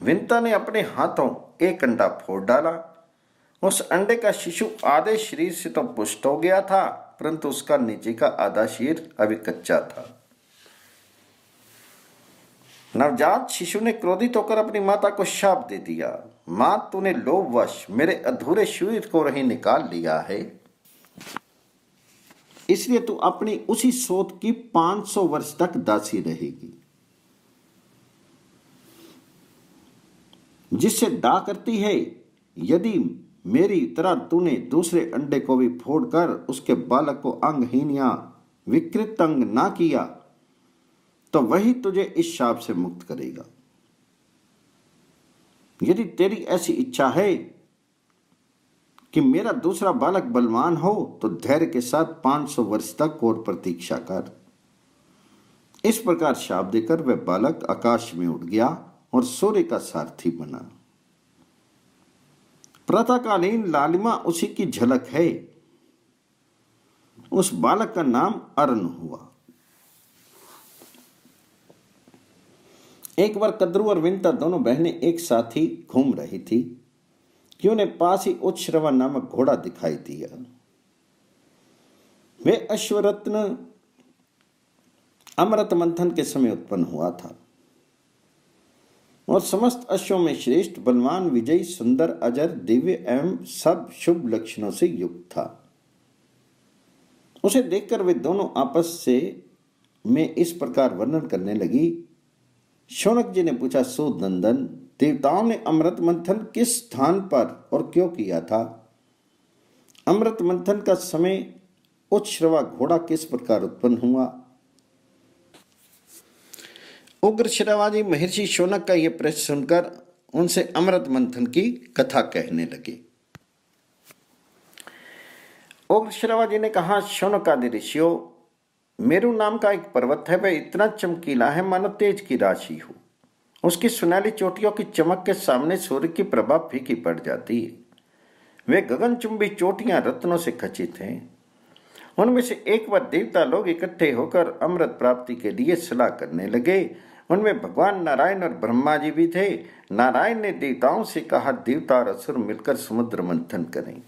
विंता ने अपने हाथों एक अंडा फोड़ डाला। उस अंडे का शिशु आधे शरीर से तो पुष्ट हो गया था, परंतु उसका नीचे का आधा शरीर अभी कच्चा था। नवजात शिशु ने क्रोधित होकर अपनी माता को शाप दे दिया। माँ, तूने लोभवश मेरे अधूरे शरीर को रही निकाल लिया है। इसलिए तू अपनी उसी सोत की 500 वर्ष तक दासी रहेगी। जिससे दा करती है, यदि मेरी तरह तूने दूसरे अंडे को भी फोड़कर उसके बालक को अंगहीन या विकृत अंग ना किया तो वही तुझे इस शाप से मुक्त करेगा। यदि तेरी ऐसी इच्छा है कि मेरा दूसरा बालक बलवान हो तो धैर्य के साथ 500 वर्ष तक और प्रतीक्षा कर। इस प्रकार शाप देकर वह बालक आकाश में उड़ गया और सूर्य का सारथी बना। प्रातःकालीन लालिमा उसी की झलक है। उस बालक का नाम अरुण हुआ। एक बार कद्रू और विंता दोनों बहनें एक साथ ही घूम रही थी। कि उन्हें पास ही उच्छ्रवा नामक घोड़ा दिखाई दिया? वे अश्वरत्न अमृत मंथन के समय उत्पन्न हुआ था। और समस्त अश्वों में श्रेष्ठ, बलवान, विजयी, सुंदर, अजर, दिव्य एवं सब शुभ लक्षणों से युक्त था। उसे देखकर वे दोनों आपस से में इस प्रकार वर्णन करने लगी शौनक जी ने पूछा सुनंदन देवताओं ने अमृत मंथन किस स्थान पर और क्यों किया था? अमृत मंथन का समय उच्छ्रवा घोड़ा किस प्रकार उत्पन्न हुआ? उग्र श्रवाजी महर्षि शोनक का यह प्रश्न सुनकर उनसे अमृत मंथन की कथा कहने लगे। उग्र श्रवाजी ने कहा, शौनक आदि ऋषियों मेरु नाम का एक पर्वत है, वह इतना चमकीला है, मानो तेज की राशि हो। उसकी सुनहली चोटियों की चमक के सामने सूर्य की प्रभा फीकी पड़ जाती है। वे गगनचुंबी चोटियाँ रत्नों से खचित हैं। उनमें से एक बार देवता लोग इकट्ठे होकर अमृत प्राप्ति के लिए सलाह करने लगे। उनमें भगवान नारायण और ब्रह्मा जी भी थे। नारायण ने देवताओं से कहा, देवता और असुर मिलकर समुद्र मंथन करें।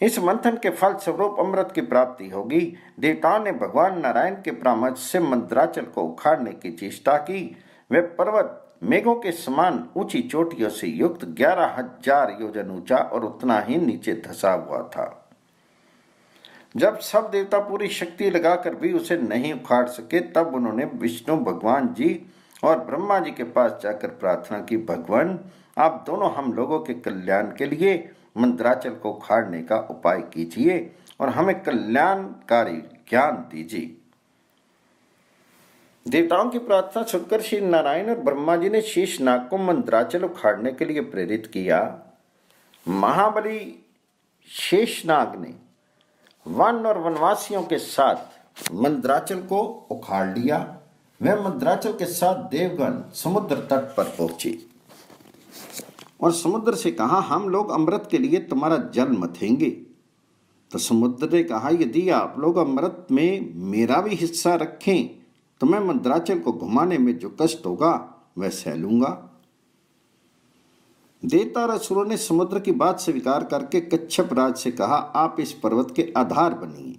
इस मंथन के फल स्वरूप अमृत की प्राप्ति होगी। देवताओं ने भगवान नारायण के परामर्श से मंत्राचल को उखाड़ने की चेष्टा की। वे पर्वत मेघों के समान ऊँची चोटियों से युक्त ग्यारह हज़ार योजन ऊँचा और उतना ही नीचे धसा हुआ था। जब सब देवता पूरी शक्ति लगाकर भी उसे नहीं उखाड़ सके, तब उन्होंने विष्णु, भगवान जी और ब्रह्मा जी के पास जाकर प्रार्थना की, भगवान, आप दोनों हम लोगों के कल्याण के लिए मंत्राचल को उखाड़ने का उपाय कीजिए और हमें कल्याणकारी ज्ञान दीजिए। देवताओं की प्रार्थना सुनकर श्री नारायण और ब्रह्मा जी ने शीश नाग को मंत्राचल उखाड़ने के लिए प्रेरित किया। महाबली शेषनाग ने वन और वनवासियों के साथ मंद्राचल को उखाड़ लिया। वह मंद्राचल के साथ देवगण समुद्र तट पर पहुँचे। और समुद्र से कहा, हम लोग अमृत के लिए तुम्हारा जल मथेंगे तो समुद्र ने कहा, यदि आप लोग अमृत में मेरा भी हिस्सा रखें तो मैं मंद्राचल को घुमाने में जो कष्ट होगा, वह सह लूँगा। देवता और ने समुद्र की बात स्वीकार करके कच्छप राज से कहा, आप इस पर्वत के आधार बनिए।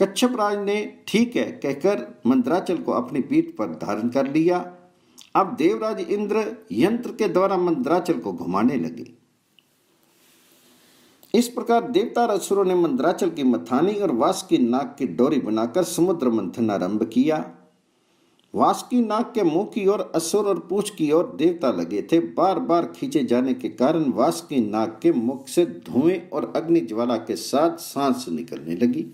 कच्छप राज ने, ठीक है, कहकर मंत्राचल को अपनी पीठ पर धारण कर लिया। अब देवराज इंद्र यंत्र के द्वारा मंत्राचल को घुमाने लगे। इस प्रकार देवता असुरों ने मंत्राचल की मथानी और वास की नाक की डोरी बनाकर समुद्र मंथन आरंभ किया। वासुकी नाग के मुँह की ओर असुर और पूछ की ओर देवता लगे थे। बार बार खींचे जाने के कारण वासुकी नाग के मुख से धुएँ और अग्नि ज्वाला के साथ सांस निकलने लगी।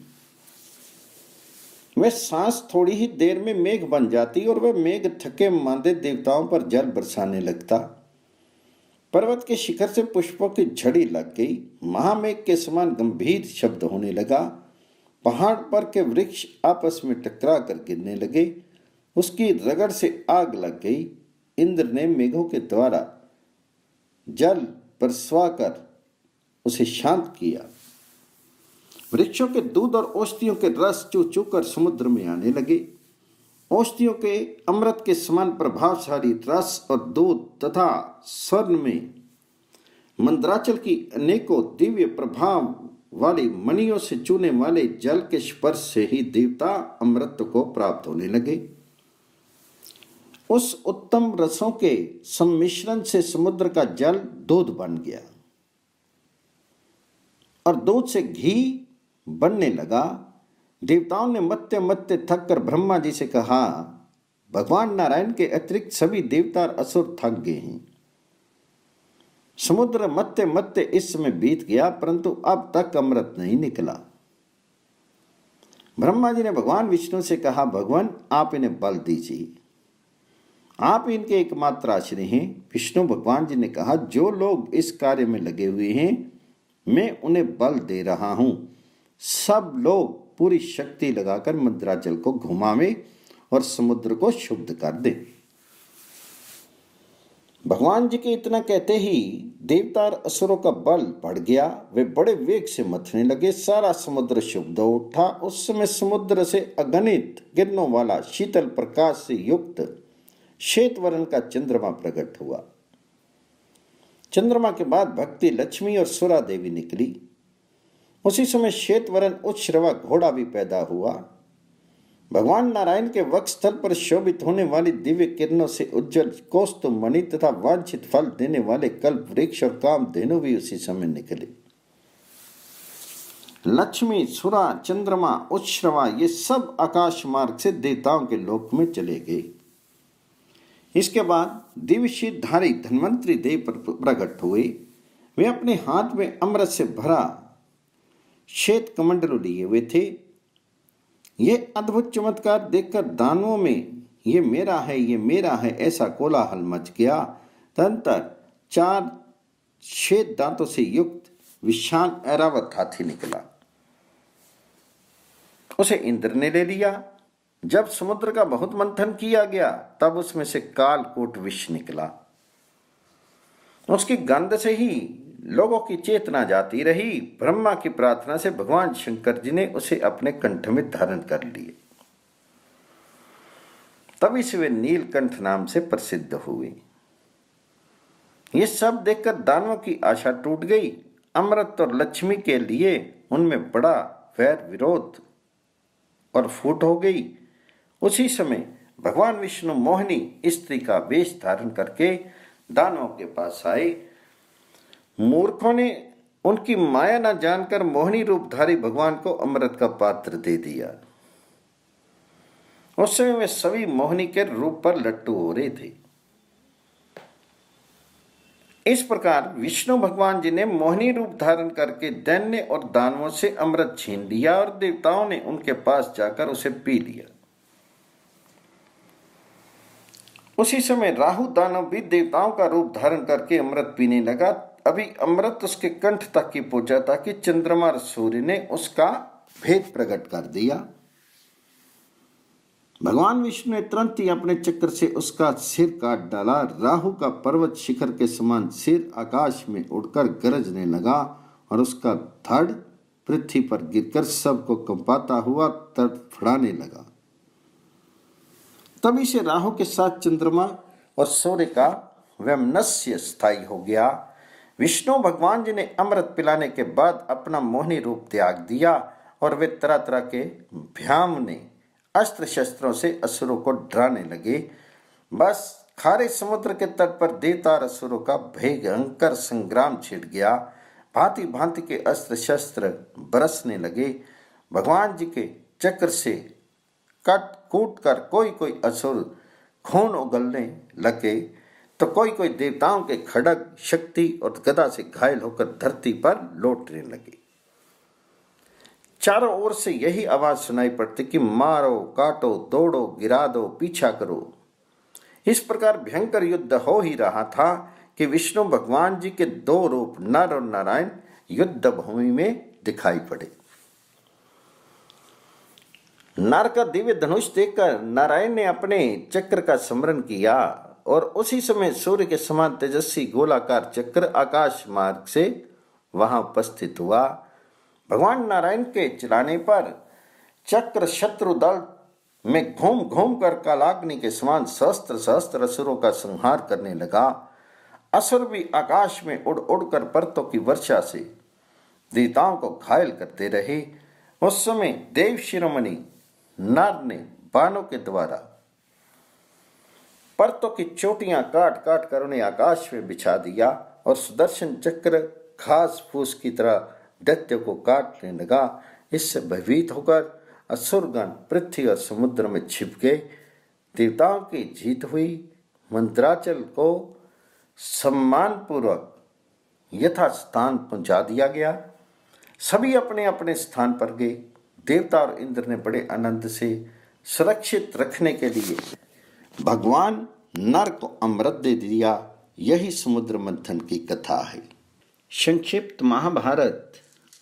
वह सांस थोड़ी ही देर में मेघ बन जाती और वह मेघ थके मांदे देवताओं पर जल बरसाने लगता। पर्वत के शिखर से पुष्पों की झड़ी लग गई। महामेघ के समान गंभीर शब्द होने लगा। पहाड़ पर के वृक्ष आपस में टकरा कर गिरने लगे। उसकी रगड़ से आग लग गई। इंद्र ने मेघों के द्वारा जल परसवा कर उसे शांत किया। वृक्षों के दूध और औषधियों के रस चू चू कर समुद्र में आने लगे। औषधियों के अमृत के समान प्रभावशाली रस और दूध तथा स्वर्ण में मंद्राचल की अनेकों दिव्य प्रभाव वाली मणियों से चूने वाले जल के स्पर्श से ही देवता अमृत को प्राप्त होने लगे। उस उत्तम रसों के सम्मिश्रण से समुद्र का जल दूध बन गया। और दूध से घी बनने लगा। देवताओं ने मत्ते मत्ते थक कर ब्रह्मा जी से कहा, भगवान नारायण के अतिरिक्त सभी देवता असुर थक गए हैं। समुद्र मत्ते मत्ते इस समय बीत गया, परंतु अब तक अमृत नहीं निकला। ब्रह्मा जी ने भगवान विष्णु से कहा, भगवान, आप इन्हें बल दीजिए। आप इनके एकमात्र आश्रय हैं। विष्णु भगवान जी ने कहा, जो लोग इस कार्य में लगे हुए हैं, मैं उन्हें बल दे रहा हूँ। सब लोग पूरी शक्ति लगाकर मद्राचल को घुमावे और समुद्र को शुद्ध कर दे। भगवान जी के इतना कहते ही देवता और असुरों का बल बढ़ गया। वे बड़े वेग से मथने लगे। सारा समुद्र शुद्ध उठा। उस समय समुद्र से अगणित गिरनों वाला शीतल प्रकाश से युक्त श्वेत वर्ण का चंद्रमा प्रकट हुआ। चंद्रमा के बाद भक्ति लक्ष्मी और सुरा देवी निकली। उसी समय श्वेत वर्ण उच्छ्रवा घोड़ा भी पैदा हुआ। भगवान नारायण के वक्ष स्थल पर शोभित होने वाली दिव्य किरणों से उज्जवल कौस्तु मणि तथा वांछित फल देने वाले कल्प वृक्ष और काम धेनु भी उसी समय निकले। लक्ष्मी, सुरा, चंद्रमा उच्छ्रवा ये सब आकाश मार्ग से देवताओं के लोक में चले गए। इसके बाद दिव्यशीधारी धनवंतरी देव पर प्रकट हुए। वे अपने हाथ में अमृत से भरा श्वेत कमंडल लिए हुए थे। ये अद्भुत चमत्कार देखकर दानवों में, ये मेरा है, ये मेरा है, ऐसा कोलाहल मच गया। तंतर चार श्वेत दांतों से युक्त विशाल ऐरावत हाथी निकला। उसे इंद्र ने ले लिया। जब समुद्र का बहुत मंथन किया गया, तब उसमें से कालकूट विष निकला। उसकी गंध से ही लोगों की चेतना जाती रही, ब्रह्मा की प्रार्थना से भगवान शंकर जी ने उसे अपने कंठ में धारण कर लिए। तभी से वे नीलकंठ नाम से प्रसिद्ध हुए ये सब देखकर दानवों की आशा टूट गई। अमृत और लक्ष्मी के लिए उनमें बड़ा वैर विरोध और फूट हो गई। उसी समय भगवान विष्णु मोहिनी स्त्री का वेश धारण करके दानवों के पास आए। मूर्खों ने उनकी माया न जानकर मोहिनी रूपधारी भगवान को अमृत का पात्र दे दिया। उस समय वे सभी मोहिनी के रूप पर लट्टू हो रहे थे। इस प्रकार विष्णु भगवान जी ने मोहिनी रूप धारण करके दैन्य और दानवों से अमृत छीन लिया और देवताओं ने उनके पास जाकर उसे पी लिया। उसी समय राहु दानव भी देवताओं का रूप धारण करके अमृत पीने लगा अभी अमृत उसके कंठ तक ही पहुँचा था कि चंद्रमा और सूर्य ने उसका भेद प्रकट कर दिया। भगवान विष्णु ने तुरंत ही अपने चक्र से उसका सिर काट डाला। राहु का पर्वत शिखर के समान सिर आकाश में उड़कर गरजने लगा और उसका धड़ पृथ्वी पर गिरकर सबको कंपाता हुआ तड़फड़ाने लगा। तभी से राहु के साथ चंद्रमा और सूर्य का वैमनस्य स्थायी हो गया। विष्णु भगवान जी ने अमृत पिलाने के बाद अपना मोहनी रूप त्याग दिया और वे तरह तरह के भ्याम ने अस्त्र शस्त्रों से असुरों को डराने लगे। बस खारे समुद्र के तट पर देवता असुरों का भयंकर संग्राम छिड़ गया। भांति भांति के अस्त्र शस्त्र बरसने लगे। भगवान जी के चक्र से कट कूट कर कोई कोई असुर खून उगलने लगे। तो कोई कोई देवताओं के खड़ग, शक्ति और गदा से घायल होकर धरती पर लौटने लगे। चारों ओर से यही आवाज़ सुनाई पड़ती कि मारो, काटो, दौड़ो, गिरा दो, पीछा करो। इस प्रकार भयंकर युद्ध हो ही रहा था कि विष्णु भगवान जी के दो रूप, नर और नारायण, युद्ध भूमि में दिखाई पड़े। नर का दिव्य धनुष देखकर नारायण ने अपने चक्र का स्मरण किया। और उसी समय सूर्य के समान तेजस्वी गोलाकार चक्र आकाश मार्ग से वहाँ उपस्थित हुआ। भगवान नारायण के चलाने पर चक्र शत्रु दल में घूम घूम कर कालाग्नि के समान सहस्त्र सहस्त्र असुरों का संहार करने लगा। असुर भी आकाश में उड़ उड़ कर परतों की वर्षा से देवताओं को घायल करते रहे। उस समय देव शिरोमणि नर ने बाणों के द्वारा परतों की चोटियाँ काट काट कर उन्हें आकाश में बिछा दिया और सुदर्शन चक्र घास फूस की तरह दैत्य को काटने लगा। इससे भयभीत होकर असुरगण पृथ्वी और समुद्र में छिप गए। देवताओं की जीत हुई। मंत्राचल को सम्मानपूर्वक यथा स्थान पहुँचा दिया गया। सभी अपने अपने स्थान पर गए। देवता और इंद्र ने बड़े आनंद से सुरक्षित रखने के लिए भगवान नर को अमृत दे दिया। यही समुद्र मंथन की कथा है। संक्षिप्त महाभारत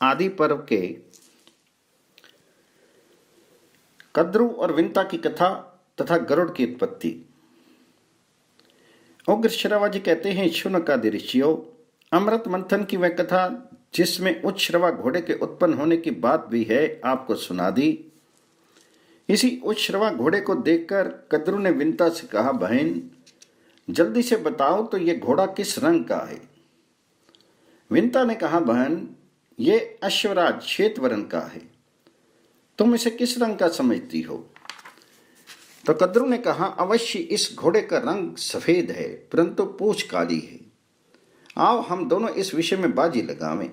आदि पर्व के कद्रु और विंता की कथा तथा गरुड़ की उत्पत्ति। उग्र श्रवा जी कहते हैं शुन का ऋषियों, अमृत मंथन की वह कथा जिसमें उच्छ्रवा घोड़े के उत्पन्न होने की बात भी है, आपको सुना दी। इसी उच्छ्रवा घोड़े को देखकर कद्रु ने विनता से कहा, बहन, जल्दी से बताओ तो ये घोड़ा किस रंग का है? विंता ने कहा, बहन, ये अश्वराज श्वेत वर्ण का है। तुम इसे किस रंग का समझती हो? तो कद्रु ने कहा, अवश्य इस घोड़े का रंग सफ़ेद है, परंतु पूछ काली है। आओ, हम दोनों इस विषय में बाजी लगावें।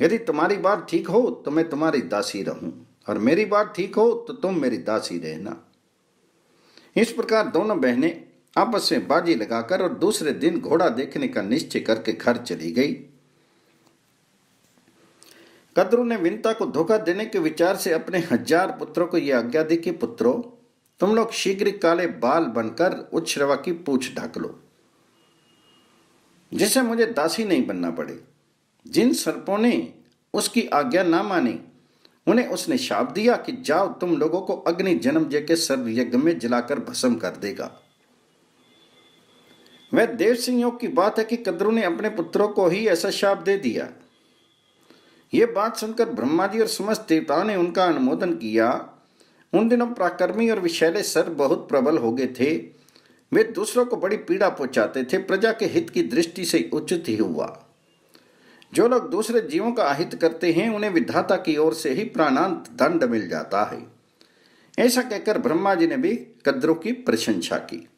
यदि तुम्हारी बात ठीक हो तो मैं तुम्हारी दासी रहूँ। और मेरी बात ठीक हो तो तुम मेरी दासी रहना। इस प्रकार दोनों बहनें आपस में बाजी लगाकर और दूसरे दिन घोड़ा देखने का निश्चय करके घर चली गई। कद्रु ने विनता को धोखा देने के विचार से अपने हज़ार पुत्रों को यह आज्ञा दी कि, पुत्रों, तुम लोग शीघ्र काले बाल बनकर उच्छ्रवा की पूछ ढक लो, जिसे मुझे दासी नहीं बनना पड़े। जिन सर्पों ने उसकी आज्ञा ना मानी उन्हें उसने शाप दिया कि जाओ तुम लोगों को अग्नि जन्म जय के सर्व यज्ञ में जलाकर भस्म कर देगा। वह देव सिंह की बात है कि कद्रु ने अपने पुत्रों को ही ऐसा शाप दे दिया। ये बात सुनकर ब्रह्मा जी और समस्त देवताओं ने उनका अनुमोदन किया। उन दिनों प्राकर्मी और विशैले सर बहुत प्रबल हो गए थे। वे दूसरों को बड़ी पीड़ा पहुंचाते थे। प्रजा के हित की दृष्टि से उचित ही हुआ। जो लोग दूसरे जीवों का अहित करते हैं, उन्हें विधाता की ओर से ही प्राणांत दंड मिल जाता है। ऐसा कहकर ब्रह्मा जी ने भी कद्रों की प्रशंसा की।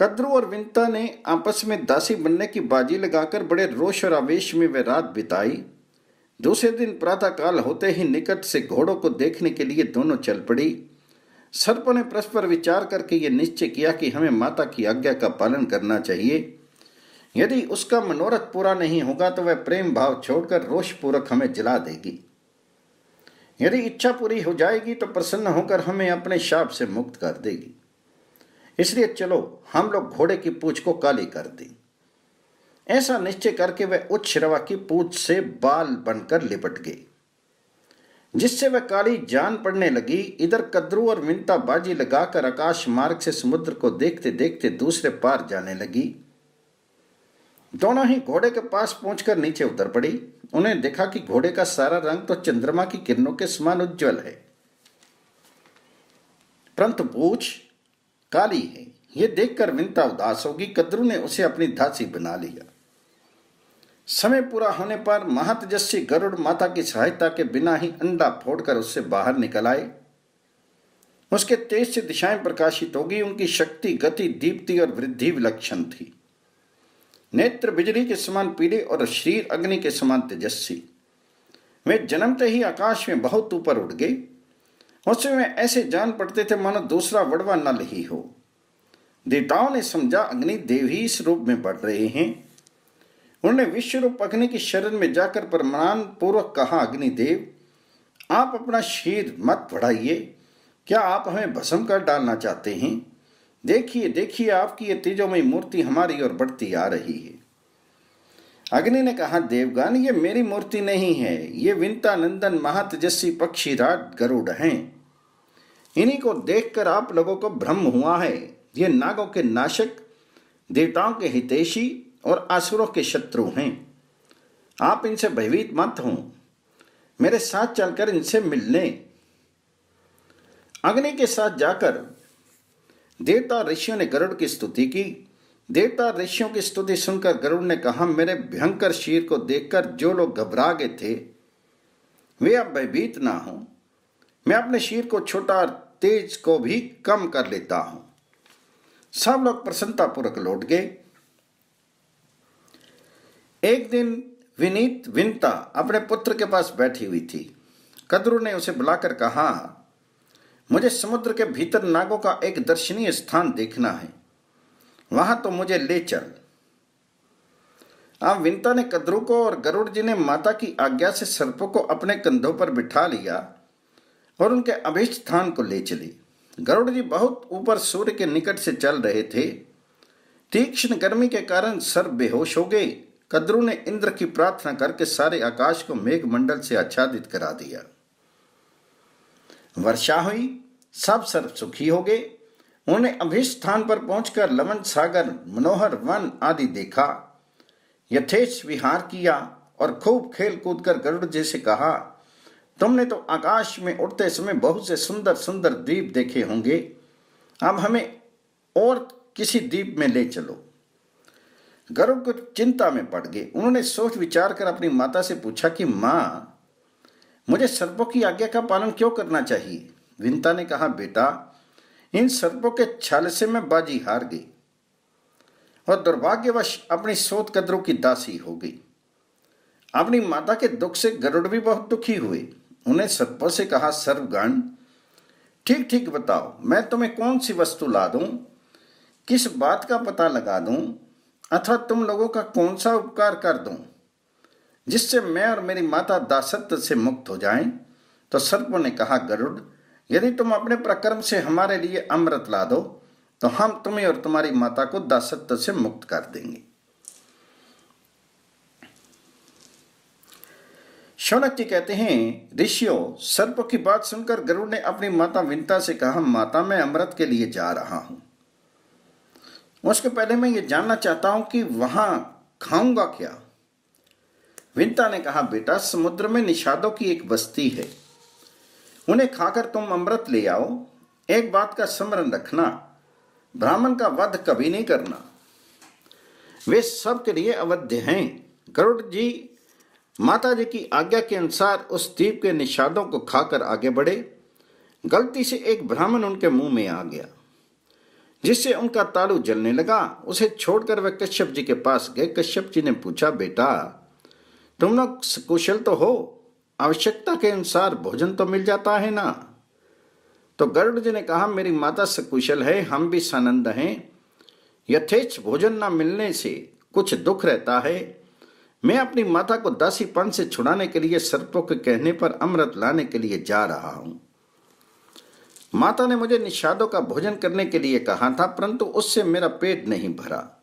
कद्रु और विंता ने आपस में दासी बनने की बाजी लगाकर बड़े रोष और आवेश में वे रात बिताई। दूसरे दिन प्रातः काल होते ही निकट से घोड़ों को देखने के लिए दोनों चल पड़ी। सर्पों ने परस्पर विचार करके ये निश्चय किया कि हमें माता की आज्ञा का पालन करना चाहिए। यदि उसका मनोरथ पूरा नहीं होगा तो वह प्रेम भाव छोड़कर रोष पूर्वक हमें जला देगी। यदि इच्छा पूरी हो जाएगी तो प्रसन्न होकर हमें अपने शाप से मुक्त कर देगी। इसलिए चलो, हम लोग घोड़े की पूछ को काली कर दें। ऐसा निश्चय करके वह उच्च रवा की पूछ से बाल बनकर लिपट गई। जिससे वह काली जान पड़ने लगी, इधर कद्रू और मिंता बाजी लगाकर आकाश मार्ग से समुद्र को देखते देखते दूसरे पार जाने लगी। दोनों ही घोड़े के पास पहुंचकर नीचे उतर पड़ी। उन्हें देखा कि घोड़े का सारा रंग तो चंद्रमा की किरणों के समान उज्जवल है। परंतु पूछ, काली है। यह देखकर विंता उदास होगी, कद्रू ने उसे अपनी दासी बना लिया। समय पूरा होने पर महतजस्वी गरुड़ माता की सहायता के बिना ही अंडा फोड़कर उससे बाहर निकल आए। उसके तेज से दिशाएँ प्रकाशित होगी, उनकी शक्ति, गति, दीप्ति और वृद्धि विलक्षण थी। नेत्र बिजली के समान पीले और शरीर अग्नि के समान तेजस्वी। वे जन्मते ही आकाश में बहुत ऊपर उड़ गए उसमें ऐसे जान पड़ते थे, मानो दूसरा वड़वा नल ही हो। देवताओं ने समझा, अग्नि देव ही इस रूप में बढ़ रहे हैं। उन्होंने विश्व रूप अग्नि की शरण में जाकर प्रमाण पूर्वक कहा अग्निदेव आप अपना शीर मत बढ़ाइए। क्या आप हमें भस्म कर डालना चाहते हैं? देखिए देखिए आपकी ये तेजोमयी मूर्ति हमारी ओर बढ़ती आ रही है। अग्नि ने कहा, देवगान, ये मेरी मूर्ति नहीं है। ये विंता नंदन महातेजस्वी पक्षी राट गरुड़ हैं। इन्हीं को देखकर आप लोगों को भ्रम हुआ है। ये नागों के नाशक, देवताओं के हितेशी और आसुरों के शत्रु हैं। आप इनसे भयभीत मत हों। मेरे साथ चलकर इनसे मिलने। अग्नि के साथ जाकर देवता ऋषियों ने गरुड़ की स्तुति की। देवता ऋषियों की स्तुति सुनकर गरुड़ ने कहा, मेरे भयंकर शीर को देखकर जो लोग घबरा गए थे, वे अब भयभीत ना हो। मैं अपने शीर को छोटा और तेज को भी कम कर लेता हूँ। सब लोग प्रसन्नतापूर्वक लौट गए। एक दिन विनीत विनता अपने पुत्र के पास बैठी हुई थी। कद्रु ने उसे बुलाकर कहा मुझे समुद्र के भीतर नागों का एक दर्शनीय स्थान देखना है। वहाँ तो मुझे ले चल। अब विंता ने कद्रु को और गरुड़ जी ने माता की आज्ञा से सर्पों को अपने कंधों पर बिठा लिया और उनके अभिष्ट स्थान को ले चली। गरुड़ जी बहुत ऊपर सूर्य के निकट से चल रहे थे। तीक्ष्ण गर्मी के कारण सर्प बेहोश हो गए। कद्रु ने इंद्र की प्रार्थना करके सारे आकाश को मेघमंडल से आच्छादित करा दिया। वर्षा हुई, सब सर्व सुखी हो गए। उन्होंने अभिष्ट स्थान पर पहुंचकर लवन सागर, मनोहर, वन आदि देखा। यथेच विहार किया और खूब खेल कूद कर गरुड़ जी से कहा, तुमने तो आकाश में उड़ते समय बहुत से सुंदर सुंदर द्वीप देखे होंगे। अब हमें और किसी द्वीप में ले चलो। गरुड़ कुछ चिंता में पड़ गए। उन्होंने सोच विचार कर अपनी माता से पूछा कि, माँ मुझे सर्पों की आज्ञा का पालन क्यों करना चाहिए? विंता ने कहा, बेटा, इन सर्पों के छल से मैं बाजी हार गई और दुर्भाग्यवश अपनी सोत कदरों की दासी हो गई। अपनी माता के दुख से गरुड़ भी बहुत दुखी हुए। उन्हें सर्पों से कहा, सर्वगण ठीक ठीक बताओ, मैं तुम्हें कौन सी वस्तु ला दूँ? किस बात का पता लगा दूँ? अथवा तुम लोगों का कौन सा उपकार कर दूँ? जिससे मैं और मेरी माता दासत्व से मुक्त हो जाएँ तो सर्प ने कहा, गरुड़, यदि तुम अपने प्रक्रम से हमारे लिए अमृत ला दो तो हम तुम्हें और तुम्हारी माता को दासत्व से मुक्त कर देंगे। शौनक जी कहते हैं, ऋषियों, सर्प की बात सुनकर गरुड़ ने अपनी माता विंता से कहा, माता, मैं अमृत के लिए जा रहा हूँ। उसके पहले मैं ये जानना चाहता हूँ कि वहाँ खाऊँगा क्या? विंता ने कहा, बेटा, समुद्र में निषादों की एक बस्ती है। उन्हें खाकर तुम अमृत ले आओ। एक बात का स्मरण रखना। ब्राह्मण का वध कभी नहीं करना। वे सब के लिए अवध्य हैं। गरुड़ जी माता जी की आज्ञा के अनुसार उस द्वीप के निषादों को खाकर आगे बढ़े। गलती से एक ब्राह्मण उनके मुँह में आ गया, जिससे उनका तालू जलने लगा। उसे छोड़कर वह कश्यप जी के पास गए। कश्यप जी ने पूछा, बेटा तुम लोग कुशल तो हो, आवश्यकता के अनुसार भोजन तो मिल जाता है ना। तो गरुड़ जी ने कहा, मेरी माता सकुशल है, हम भी सानंद हैं। यथेच भोजन न मिलने से कुछ दुख रहता है। मैं अपनी माता को दासीपन से छुड़ाने के लिए सर्पों के कहने पर अमृत लाने के लिए जा रहा हूँ। माता ने मुझे निषादों का भोजन करने के लिए कहा था, परंतु उससे मेरा पेट नहीं भरा।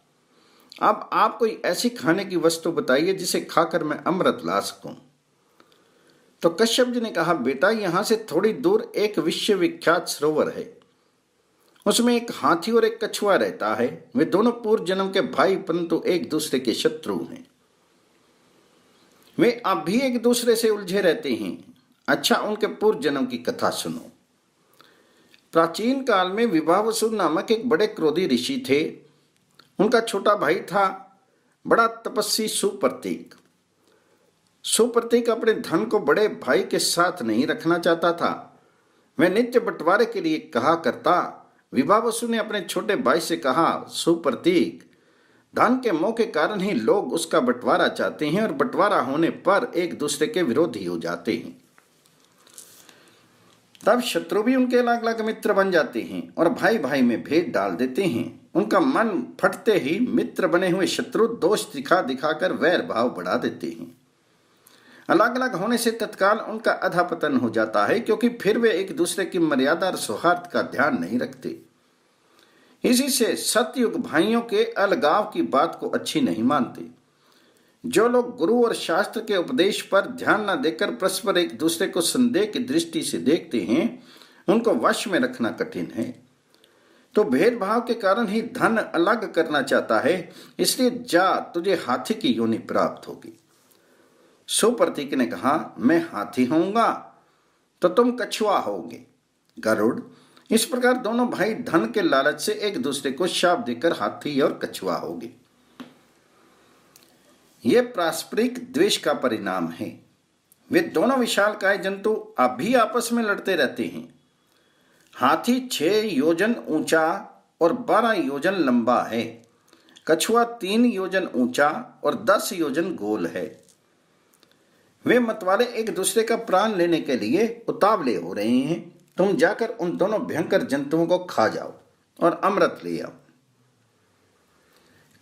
अब आप कोई ऐसी खाने की वस्तु बताइए जिसे खाकर मैं अमृत ला सकूँ? तो कश्यप जी ने कहा, बेटा, यहाँ से थोड़ी दूर एक विश्व विख्यात सरोवर है। उसमें एक हाथी और एक कछुआ रहता है। वे दोनों पूर्व जन्म के भाई परंतु एक दूसरे के शत्रु हैं। वे अब भी एक दूसरे से उलझे रहते हैं। अच्छा उनके पूर्व जन्म की कथा सुनो। प्राचीन काल में विभावसुर नामक एक बड़े क्रोधी ऋषि थे। उनका छोटा भाई था, बड़ा तपस्वी सुप्रतीक। सुप्रतीक अपने धन को बड़े भाई के साथ नहीं रखना चाहता था। वह नित्य बंटवारे के लिए कहा करता, विभावसु ने अपने छोटे भाई से कहा, सुप्रतीक धन के मोह के कारण ही लोग उसका बंटवारा चाहते हैं और बंटवारा होने पर एक दूसरे के विरोधी हो जाते हैं। तब शत्रु भी उनके अलग अलग मित्र बन जाते हैं और भाई भाई में भेद डाल देते हैं। उनका मन फटते ही मित्र बने हुए शत्रु दोष दिखा दिखाकर वैर भाव बढ़ा देते हैं। अलग अलग होने से तत्काल उनका अधापतन हो जाता है, क्योंकि फिर वे एक दूसरे की मर्यादा और सौहार्द का ध्यान नहीं रखते। इसी से सतयुग भाइयों के अलगाव की बात को अच्छी नहीं मानते। जो लोग गुरु और शास्त्र के उपदेश पर ध्यान न देकर परस्पर एक दूसरे को संदेह की दृष्टि से देखते हैं, उनको वश में रखना कठिन है। तो भेदभाव के कारण ही धन अलग करना चाहता है, इसलिए जा तुझे हाथी की योनि प्राप्त होगी। सुप्रतीक ने कहा, मैं हाथी होऊँगा तो तुम कछुआ होगे। गरुड़, इस प्रकार दोनों भाई धन के लालच से एक दूसरे को शाप देकर हाथी और कछुआ होगे। ये पारस्परिक द्वेष का परिणाम है। वे दोनों विशाल काय जंतु अभी आपस में लड़ते रहते हैं। हाथी छह योजन ऊँचा और बारह योजन लंबा है। कछुआ तीन योजन ऊँचा और दस योजन गोल है। वे मतवाले एक दूसरे का प्राण लेने के लिए उतावले हो रहे हैं। तुम जाकर उन दोनों भयंकर जंतुओं को खा जाओ और अमृत ले आओ।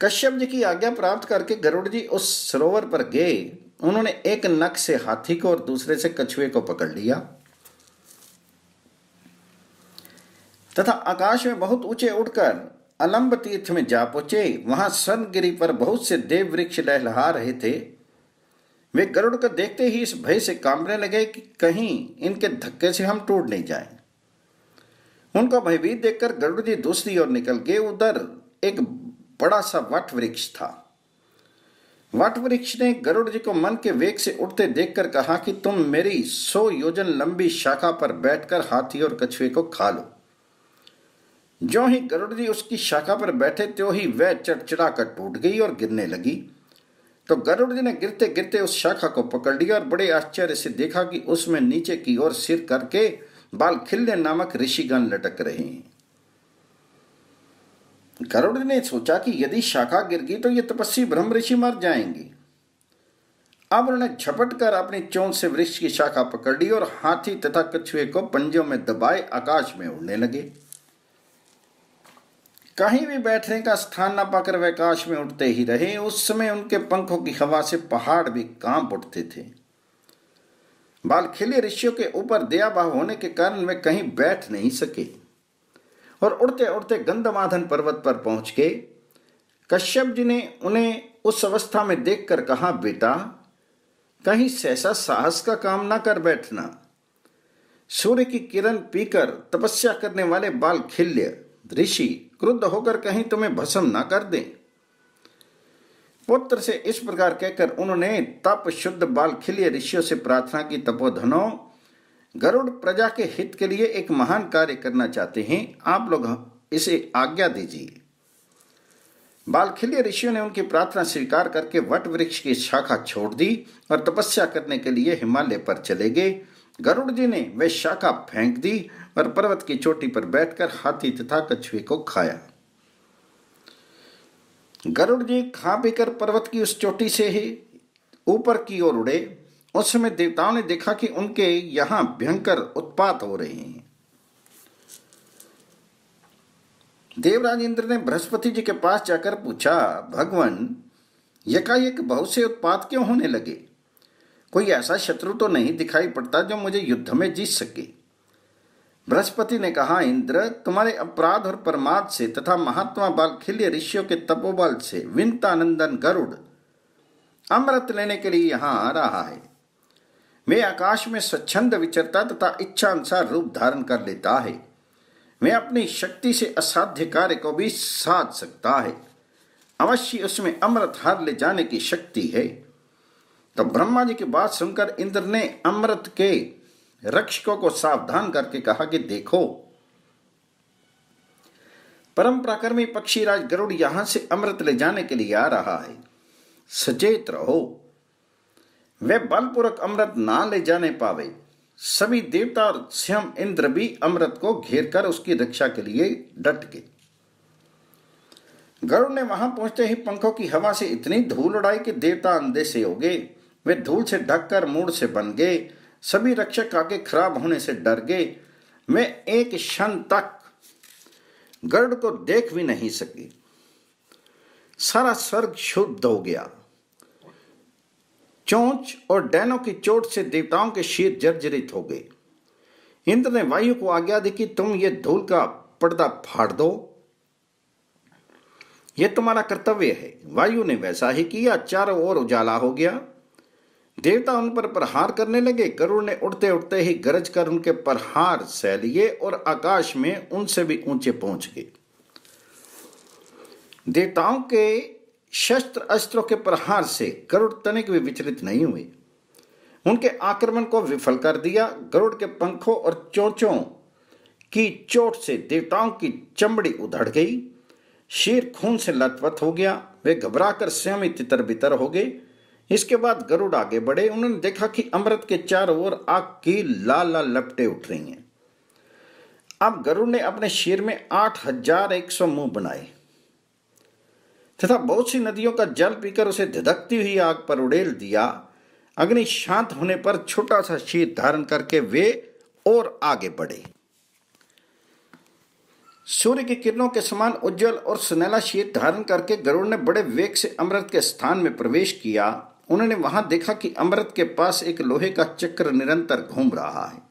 कश्यप जी की आज्ञा प्राप्त करके गरुड़ जी उस सरोवर पर गए। उन्होंने एक नख से हाथी को और दूसरे से कछुए को पकड़ लिया। तथा आकाश में बहुत ऊँचे उड़कर अलंब तीर्थ में जा पहुँचे। वहाँ स्वर्णगिरी पर बहुत से देव वृक्ष लहलहा रहे थे। वे गरुड़ को देखते ही इस भय से कांपने लगे कि कहीं इनके धक्के से हम टूट नहीं जाए। उनका भयभीत देखकर गरुड़ जी दूसरी ओर निकल गए। उधर एक बड़ा सा वट वृक्ष था। वट वृक्ष ने गरुड़ जी को मन के वेग से उठते देखकर कहा कि, तुम मेरी सौ योजन लंबी शाखा पर बैठकर हाथी और कछुए को खा लो। जो ही गरुड़ जी उसकी शाखा पर बैठे, त्यों ही वह चढ़चढ़ा कर टूट गई और गिरने लगी। तो गरुड़ जी ने गिरते गिरते उस शाखा को पकड़ लिया और बड़े आश्चर्य से देखा कि उसमें नीचे की ओर सिर करके बाल खिल्ले नामक ऋषिगण लटक रहे हैं। गरुड़ ने सोचा कि यदि शाखा गिर गई तो ये तपस्वी ब्रह्म ऋषि मर जाएँगे। अब उन्होंने झपट कर अपनी चोंच से वृक्ष की शाखा पकड़ ली और हाथी तथा कछुए को पंजों में दबाए आकाश में उड़ने लगे। कहीं भी बैठने का स्थान न पाकर वे आकाश में उड़ते ही रहे। उस समय उनके पंखों की हवा से पहाड़ भी काँप उठते थे। बाल खिले ऋषियों के ऊपर दया भाव होने के कारण वे कहीं बैठ नहीं सके। और उड़ते उड़ते गंधमाधन पर्वत पर पहुँच गए। कश्यप जी ने उन्हें उस अवस्था में देखकर कहा, बेटा, कहीं सहसा साहस का काम ना कर बैठना। सूर्य की किरण पीकर तपस्या करने वाले बाल खिल्य, ऋषि क्रुद्ध होकर कहीं तुम्हें भस्म ना कर दें। पुत्र से इस प्रकार कहकर उन्होंने तप शुद्ध बाल खिल्य ऋषियों से प्रार्थना की, तपोधनों, गरुड़ प्रजा के हित के लिए एक महान कार्य करना चाहते हैं, आप लोग इसे आज्ञा दीजिए। बालखिल्य ऋषियों ने उनकी प्रार्थना स्वीकार करके वट वृक्ष की शाखा छोड़ दी और तपस्या करने के लिए हिमालय पर चले गए। गरुड़ जी ने वह शाखा फेंक दी और पर्वत की चोटी पर बैठकर हाथी तथा कछुए को खाया। गरुड़ जी खा पीकर पर्वत की उस चोटी से ही ऊपर की ओर उड़े। उस समय देवताओं ने देखा कि उनके यहाँ भयंकर उत्पात हो रहे हैं। देवराज इंद्र ने बृहस्पति जी के पास जाकर पूछा, भगवान यकायक बहुत से उत्पात क्यों होने लगे? कोई ऐसा शत्रु तो नहीं दिखाई पड़ता जो मुझे युद्ध में जीत सके। बृहस्पति ने कहा, इंद्र, तुम्हारे अपराध और परमाद से तथा महात्मा बाल खिल्य ऋषियों के तपोबल से विंतानंदन गरुड़ अमृत लेने के लिए यहाँ आ रहा है। वे आकाश में स्वच्छंद विचरता तथा इच्छा अनुसार रूप धारण कर लेता है। वे अपनी शक्ति से असाध्य कार्य को भी साध सकता है। अवश्य उसमें अमृत हार ले जाने की शक्ति है। तो ब्रह्मा जी की बात सुनकर इंद्र ने अमृत के रक्षकों को सावधान करके कहा कि देखो परम प्राकर्मी पक्षीराज गरुड़ यहाँ से अमृत ले जाने के लिए आ रहा है। सचेत रहो। वे बलपूर्वक अमृत ना ले जाने पावे। सभी देवता और स्वयं इंद्र भी अमृत को घेर कर उसकी रक्षा के लिए डट गए। गरुड़ ने वहाँ पहुँचते ही पंखों की हवा से इतनी धूल उड़ाई कि देवता अंधे से हो गए। वे धूल से ढककर मूड से बन गए। सभी रक्षक आगे खराब होने से डर गए। वे एक क्षण तक गरुड़ को देख भी नहीं सकी। सारा स्वर्ग शुद्ध हो गया। चोंच और डैनों की चोट से देवताओं के शीर जर्जरित हो गए। इंद्र ने वायु को आज्ञा दी कि तुम ये धूल का पर्दा फाड़ दो। यह तुम्हारा कर्तव्य है। वायु ने वैसा ही किया, चारों ओर उजाला हो गया। देवता उन पर प्रहार करने लगे। गरुड़ ने उड़ते उड़ते ही गरज कर उनके प्रहार सह लिए और आकाश में उनसे भी ऊँचे पहुँच गए। देवताओं के शस्त्र अस्त्रों के प्रहार से गरुड़ तनिक भी विचलित नहीं हुए। उनके आक्रमण को विफल कर दिया। गरुड़ के पंखों और चोचों की चोट से देवताओं की चमड़ी उधड़ गई। शीर खून से लथपथ हो गया। वे घबराकर स्वयं तितर बितर हो गए। इसके बाद गरुड़ आगे बढ़े। उन्होंने देखा कि अमृत के चारों ओर आग की लाल लाल लपटे उठ रही हैं। अब गरुड़ ने अपने शीर में आठ हज़ार एक सौ मुँह बनाए। तथा बहुत सी नदियों का जल पीकर उसे धधकती हुई आग पर उड़ेल दिया। अग्नि शांत होने पर छोटा सा शीर धारण करके वे और आगे बढ़े। सूर्य की किरणों के समान उज्जवल और सुनहला शीर धारण करके गरुड़ ने बड़े वेग से अमृत के स्थान में प्रवेश किया। उन्होंने वहाँ देखा कि अमृत के पास एक लोहे का चक्र निरंतर घूम रहा है।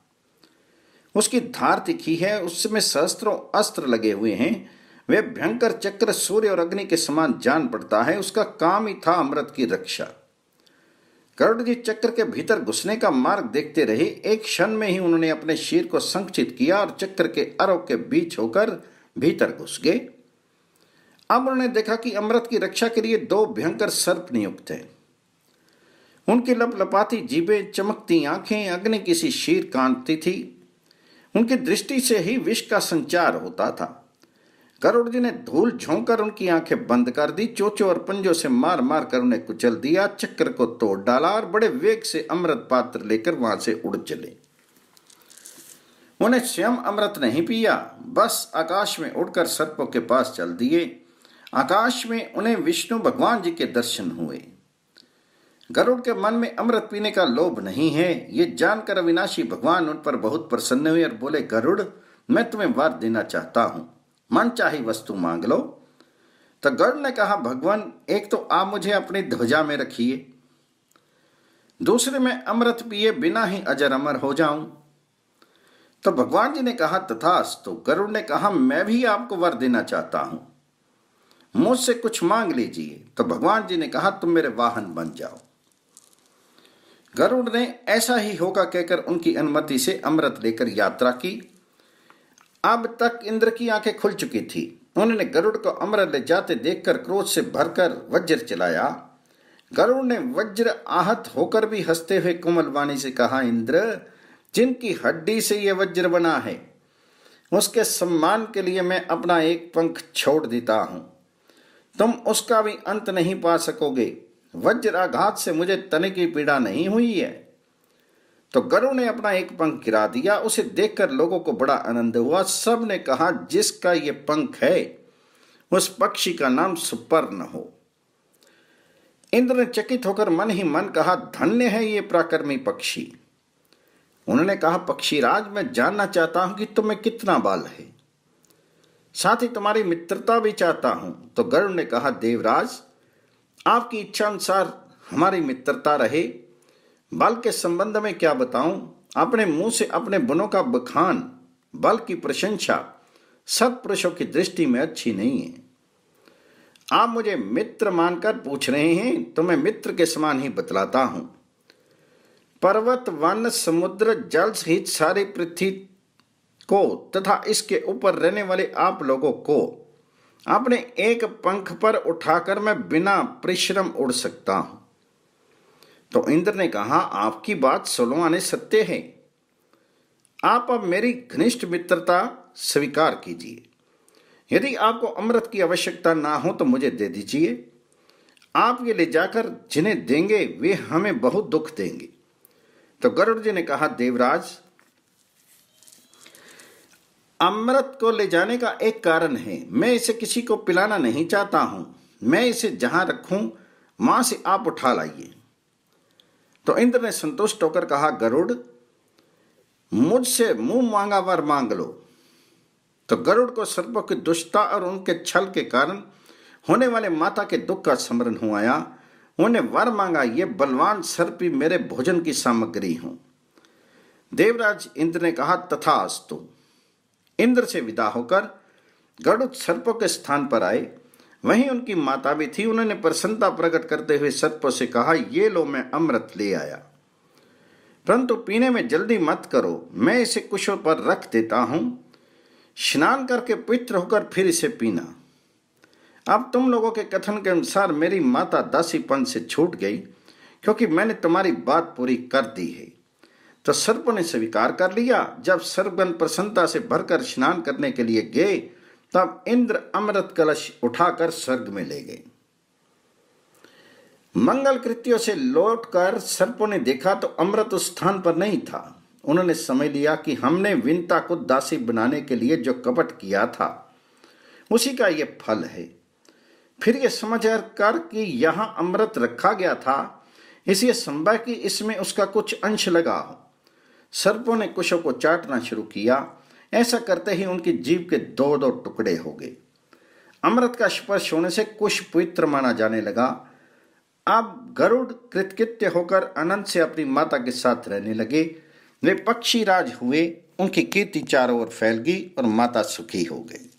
उसकी धार तिखी है, उसमें सहस्त्रों अस्त्र लगे हुए हैं। वे भयंकर चक्र सूर्य और अग्नि के समान जान पड़ता है, उसका काम ही था अमृत की रक्षा। गरुड़ जी चक्र के भीतर घुसने का मार्ग देखते रहे। एक क्षण में ही उन्होंने अपने शीर को संचित किया और चक्र के अरव के बीच होकर भीतर घुस गए। अब उन्होंने देखा कि अमृत की रक्षा के लिए दो भयंकर सर्प नियुक्त हैं। उनकी लपलपाती जीबें चमकती आँखें, अग्नि किसी शीर कांति थी। उनकी दृष्टि से ही विष का संचार होता था। गरुड़ जी ने धूल झोंकर उनकी आँखें बंद कर दी, चोचो और पंजों से मार मार कर उन्हें कुचल दिया चक्र को तोड़ डाला और बड़े वेग से अमृत पात्र लेकर वहाँ से उड़ चले। उन्हें स्वयं अमृत नहीं पिया, बस आकाश में उड़कर सर्पों के पास चल दिए। आकाश में उन्हें विष्णु भगवान जी के दर्शन हुए। गरुड़ के मन में अमृत पीने का लोभ नहीं है। ये जानकर अविनाशी भगवान उन पर बहुत प्रसन्न हुए और बोले, गरुड़, मैं तुम्हें वर देना चाहता हूँ। मन चाही वस्तु मांग लो। तो गरुड़ ने कहा, भगवान, एक तो आप मुझे अपनी ध्वजा में रखिए। दूसरे में अमृत पिए बिना ही अजर अमर हो जाऊँ। तो भगवान जी ने कहा तथास तो गरुड़ ने कहा, मैं भी आपको वर देना चाहता हूँ। मुझसे कुछ मांग लीजिए। तो भगवान जी ने कहा, तुम मेरे वाहन बन जाओ। गरुड़ ने ऐसा ही होगा कहकर उनकी अनुमति से अमृत लेकर यात्रा की। अब तक इंद्र की आँखें खुल चुकी थी। उन्होंने गरुड़ को अमृत ले जाते देखकर क्रोध से भरकर वज्र चलाया। गरुड़ ने वज्र आहत होकर भी हँसते हुए कोमल वाणी से कहा, इंद्र, जिनकी हड्डी से यह वज्र बना है, उसके सम्मान के लिए मैं अपना एक पंख छोड़ देता हूँ। तुम उसका भी अंत नहीं पा सकोगे। वज्र आघात से मुझे तने की पीड़ा नहीं हुई है। तो गरुड़ ने अपना एक पंख गिरा दिया। उसे देखकर लोगों को बड़ा आनंद हुआ। सबने कहा, जिसका ये पंख है, उस पक्षी का नाम सुपर्ण हो। इंद्र ने चकित होकर मन ही मन कहा, धन्य है ये प्राकर्मी पक्षी। उन्होंने कहा पक्षी राज मैं जानना चाहता हूँ कि तुम्हें कितना बाल है। साथ ही तुम्हारी मित्रता भी चाहता हूँ। तो गरुड़ ने कहा, देवराज आपकी इच्छा अनुसार हमारी मित्रता रहे। बल के संबंध में क्या बताऊँ? अपने मुँह से अपने बुनों का बखान, बल की प्रशंसा सत्पुरुषों की दृष्टि में अच्छी नहीं है। आप मुझे मित्र मानकर पूछ रहे हैं तो मैं मित्र के समान ही बतलाता हूँ। पर्वत, वन, समुद्र, जल सहित सारी पृथ्वी को तथा इसके ऊपर रहने वाले आप लोगों को अपने एक पंख पर उठाकर मैं बिना परिश्रम उड़ सकता हूँ। तो इंद्र ने कहा, आपकी बात सुनो आने सत्य है। आप अब मेरी घनिष्ठ मित्रता स्वीकार कीजिए। यदि आपको अमृत की आवश्यकता ना हो तो मुझे दे दीजिए। आप ये ले जाकर जिन्हें देंगे, वे हमें बहुत दुख देंगे। तो गरुड़ जी ने कहा, देवराज अमृत को ले जाने का एक कारण है। मैं इसे किसी को पिलाना नहीं चाहता हूँ। मैं इसे जहाँ रखूँ माँ से आप उठा लाइए। तो इंद्र ने संतुष्ट होकर कहा, गरुड़, मुझसे मुँह मांगा वर मांग लो। तो गरुड़ को सर्पों की दुष्टता और उनके छल के कारण होने वाले माता के दुख का स्मरण हो आया। उन्हें वर मांगा, ये बलवान सर्पी मेरे भोजन की सामग्री हूँ। देवराज इंद्र ने कहा तथा अस्तु इंद्र से विदा होकर गरुड़ सर्पों के स्थान पर आए। वहीं उनकी माता भी थी। उन्होंने प्रसन्नता प्रकट करते हुए सर्पों से कहा, ये लो, मैं अमृत ले आया। परंतु पीने में जल्दी मत करो। मैं इसे कुशों पर रख देता हूँ। स्नान करके पवित्र होकर फिर इसे पीना। अब तुम लोगों के कथन के अनुसार मेरी माता दासीपन से छूट गई, क्योंकि मैंने तुम्हारी बात पूरी कर दी है। तो सर्प ने स्वीकार कर लिया। जब सर्पगन प्रसन्नता से भरकर स्नान करने के लिए गए, तब इंद्र अमृत कलश उठाकर स्वर्ग में ले गए। मंगल कृत्यों से लौटकर सर्पों ने देखा तो अमृत उस स्थान पर नहीं था। उन्होंने समझ लिया कि हमने विनता को दासी बनाने के लिए जो कपट किया था, उसी का यह फल है। फिर यह समझ कर कि यहाँ अमृत रखा गया था, इसलिए संभव कि इसमें उसका कुछ अंश लगा हो। सर्पों ने कुशों को चाटना शुरू किया। ऐसा करते ही उनकी जीव के दो दो टुकड़े हो गए। अमृत का स्पर्श होने से कुश पवित्र माना जाने लगा। अब गरुड़ कृतकृत्य होकर अनंत से अपनी माता के साथ रहने लगे। वे पक्षी राज हुए, उनकी कीर्ति चारों ओर फैल गई और माता सुखी हो गई।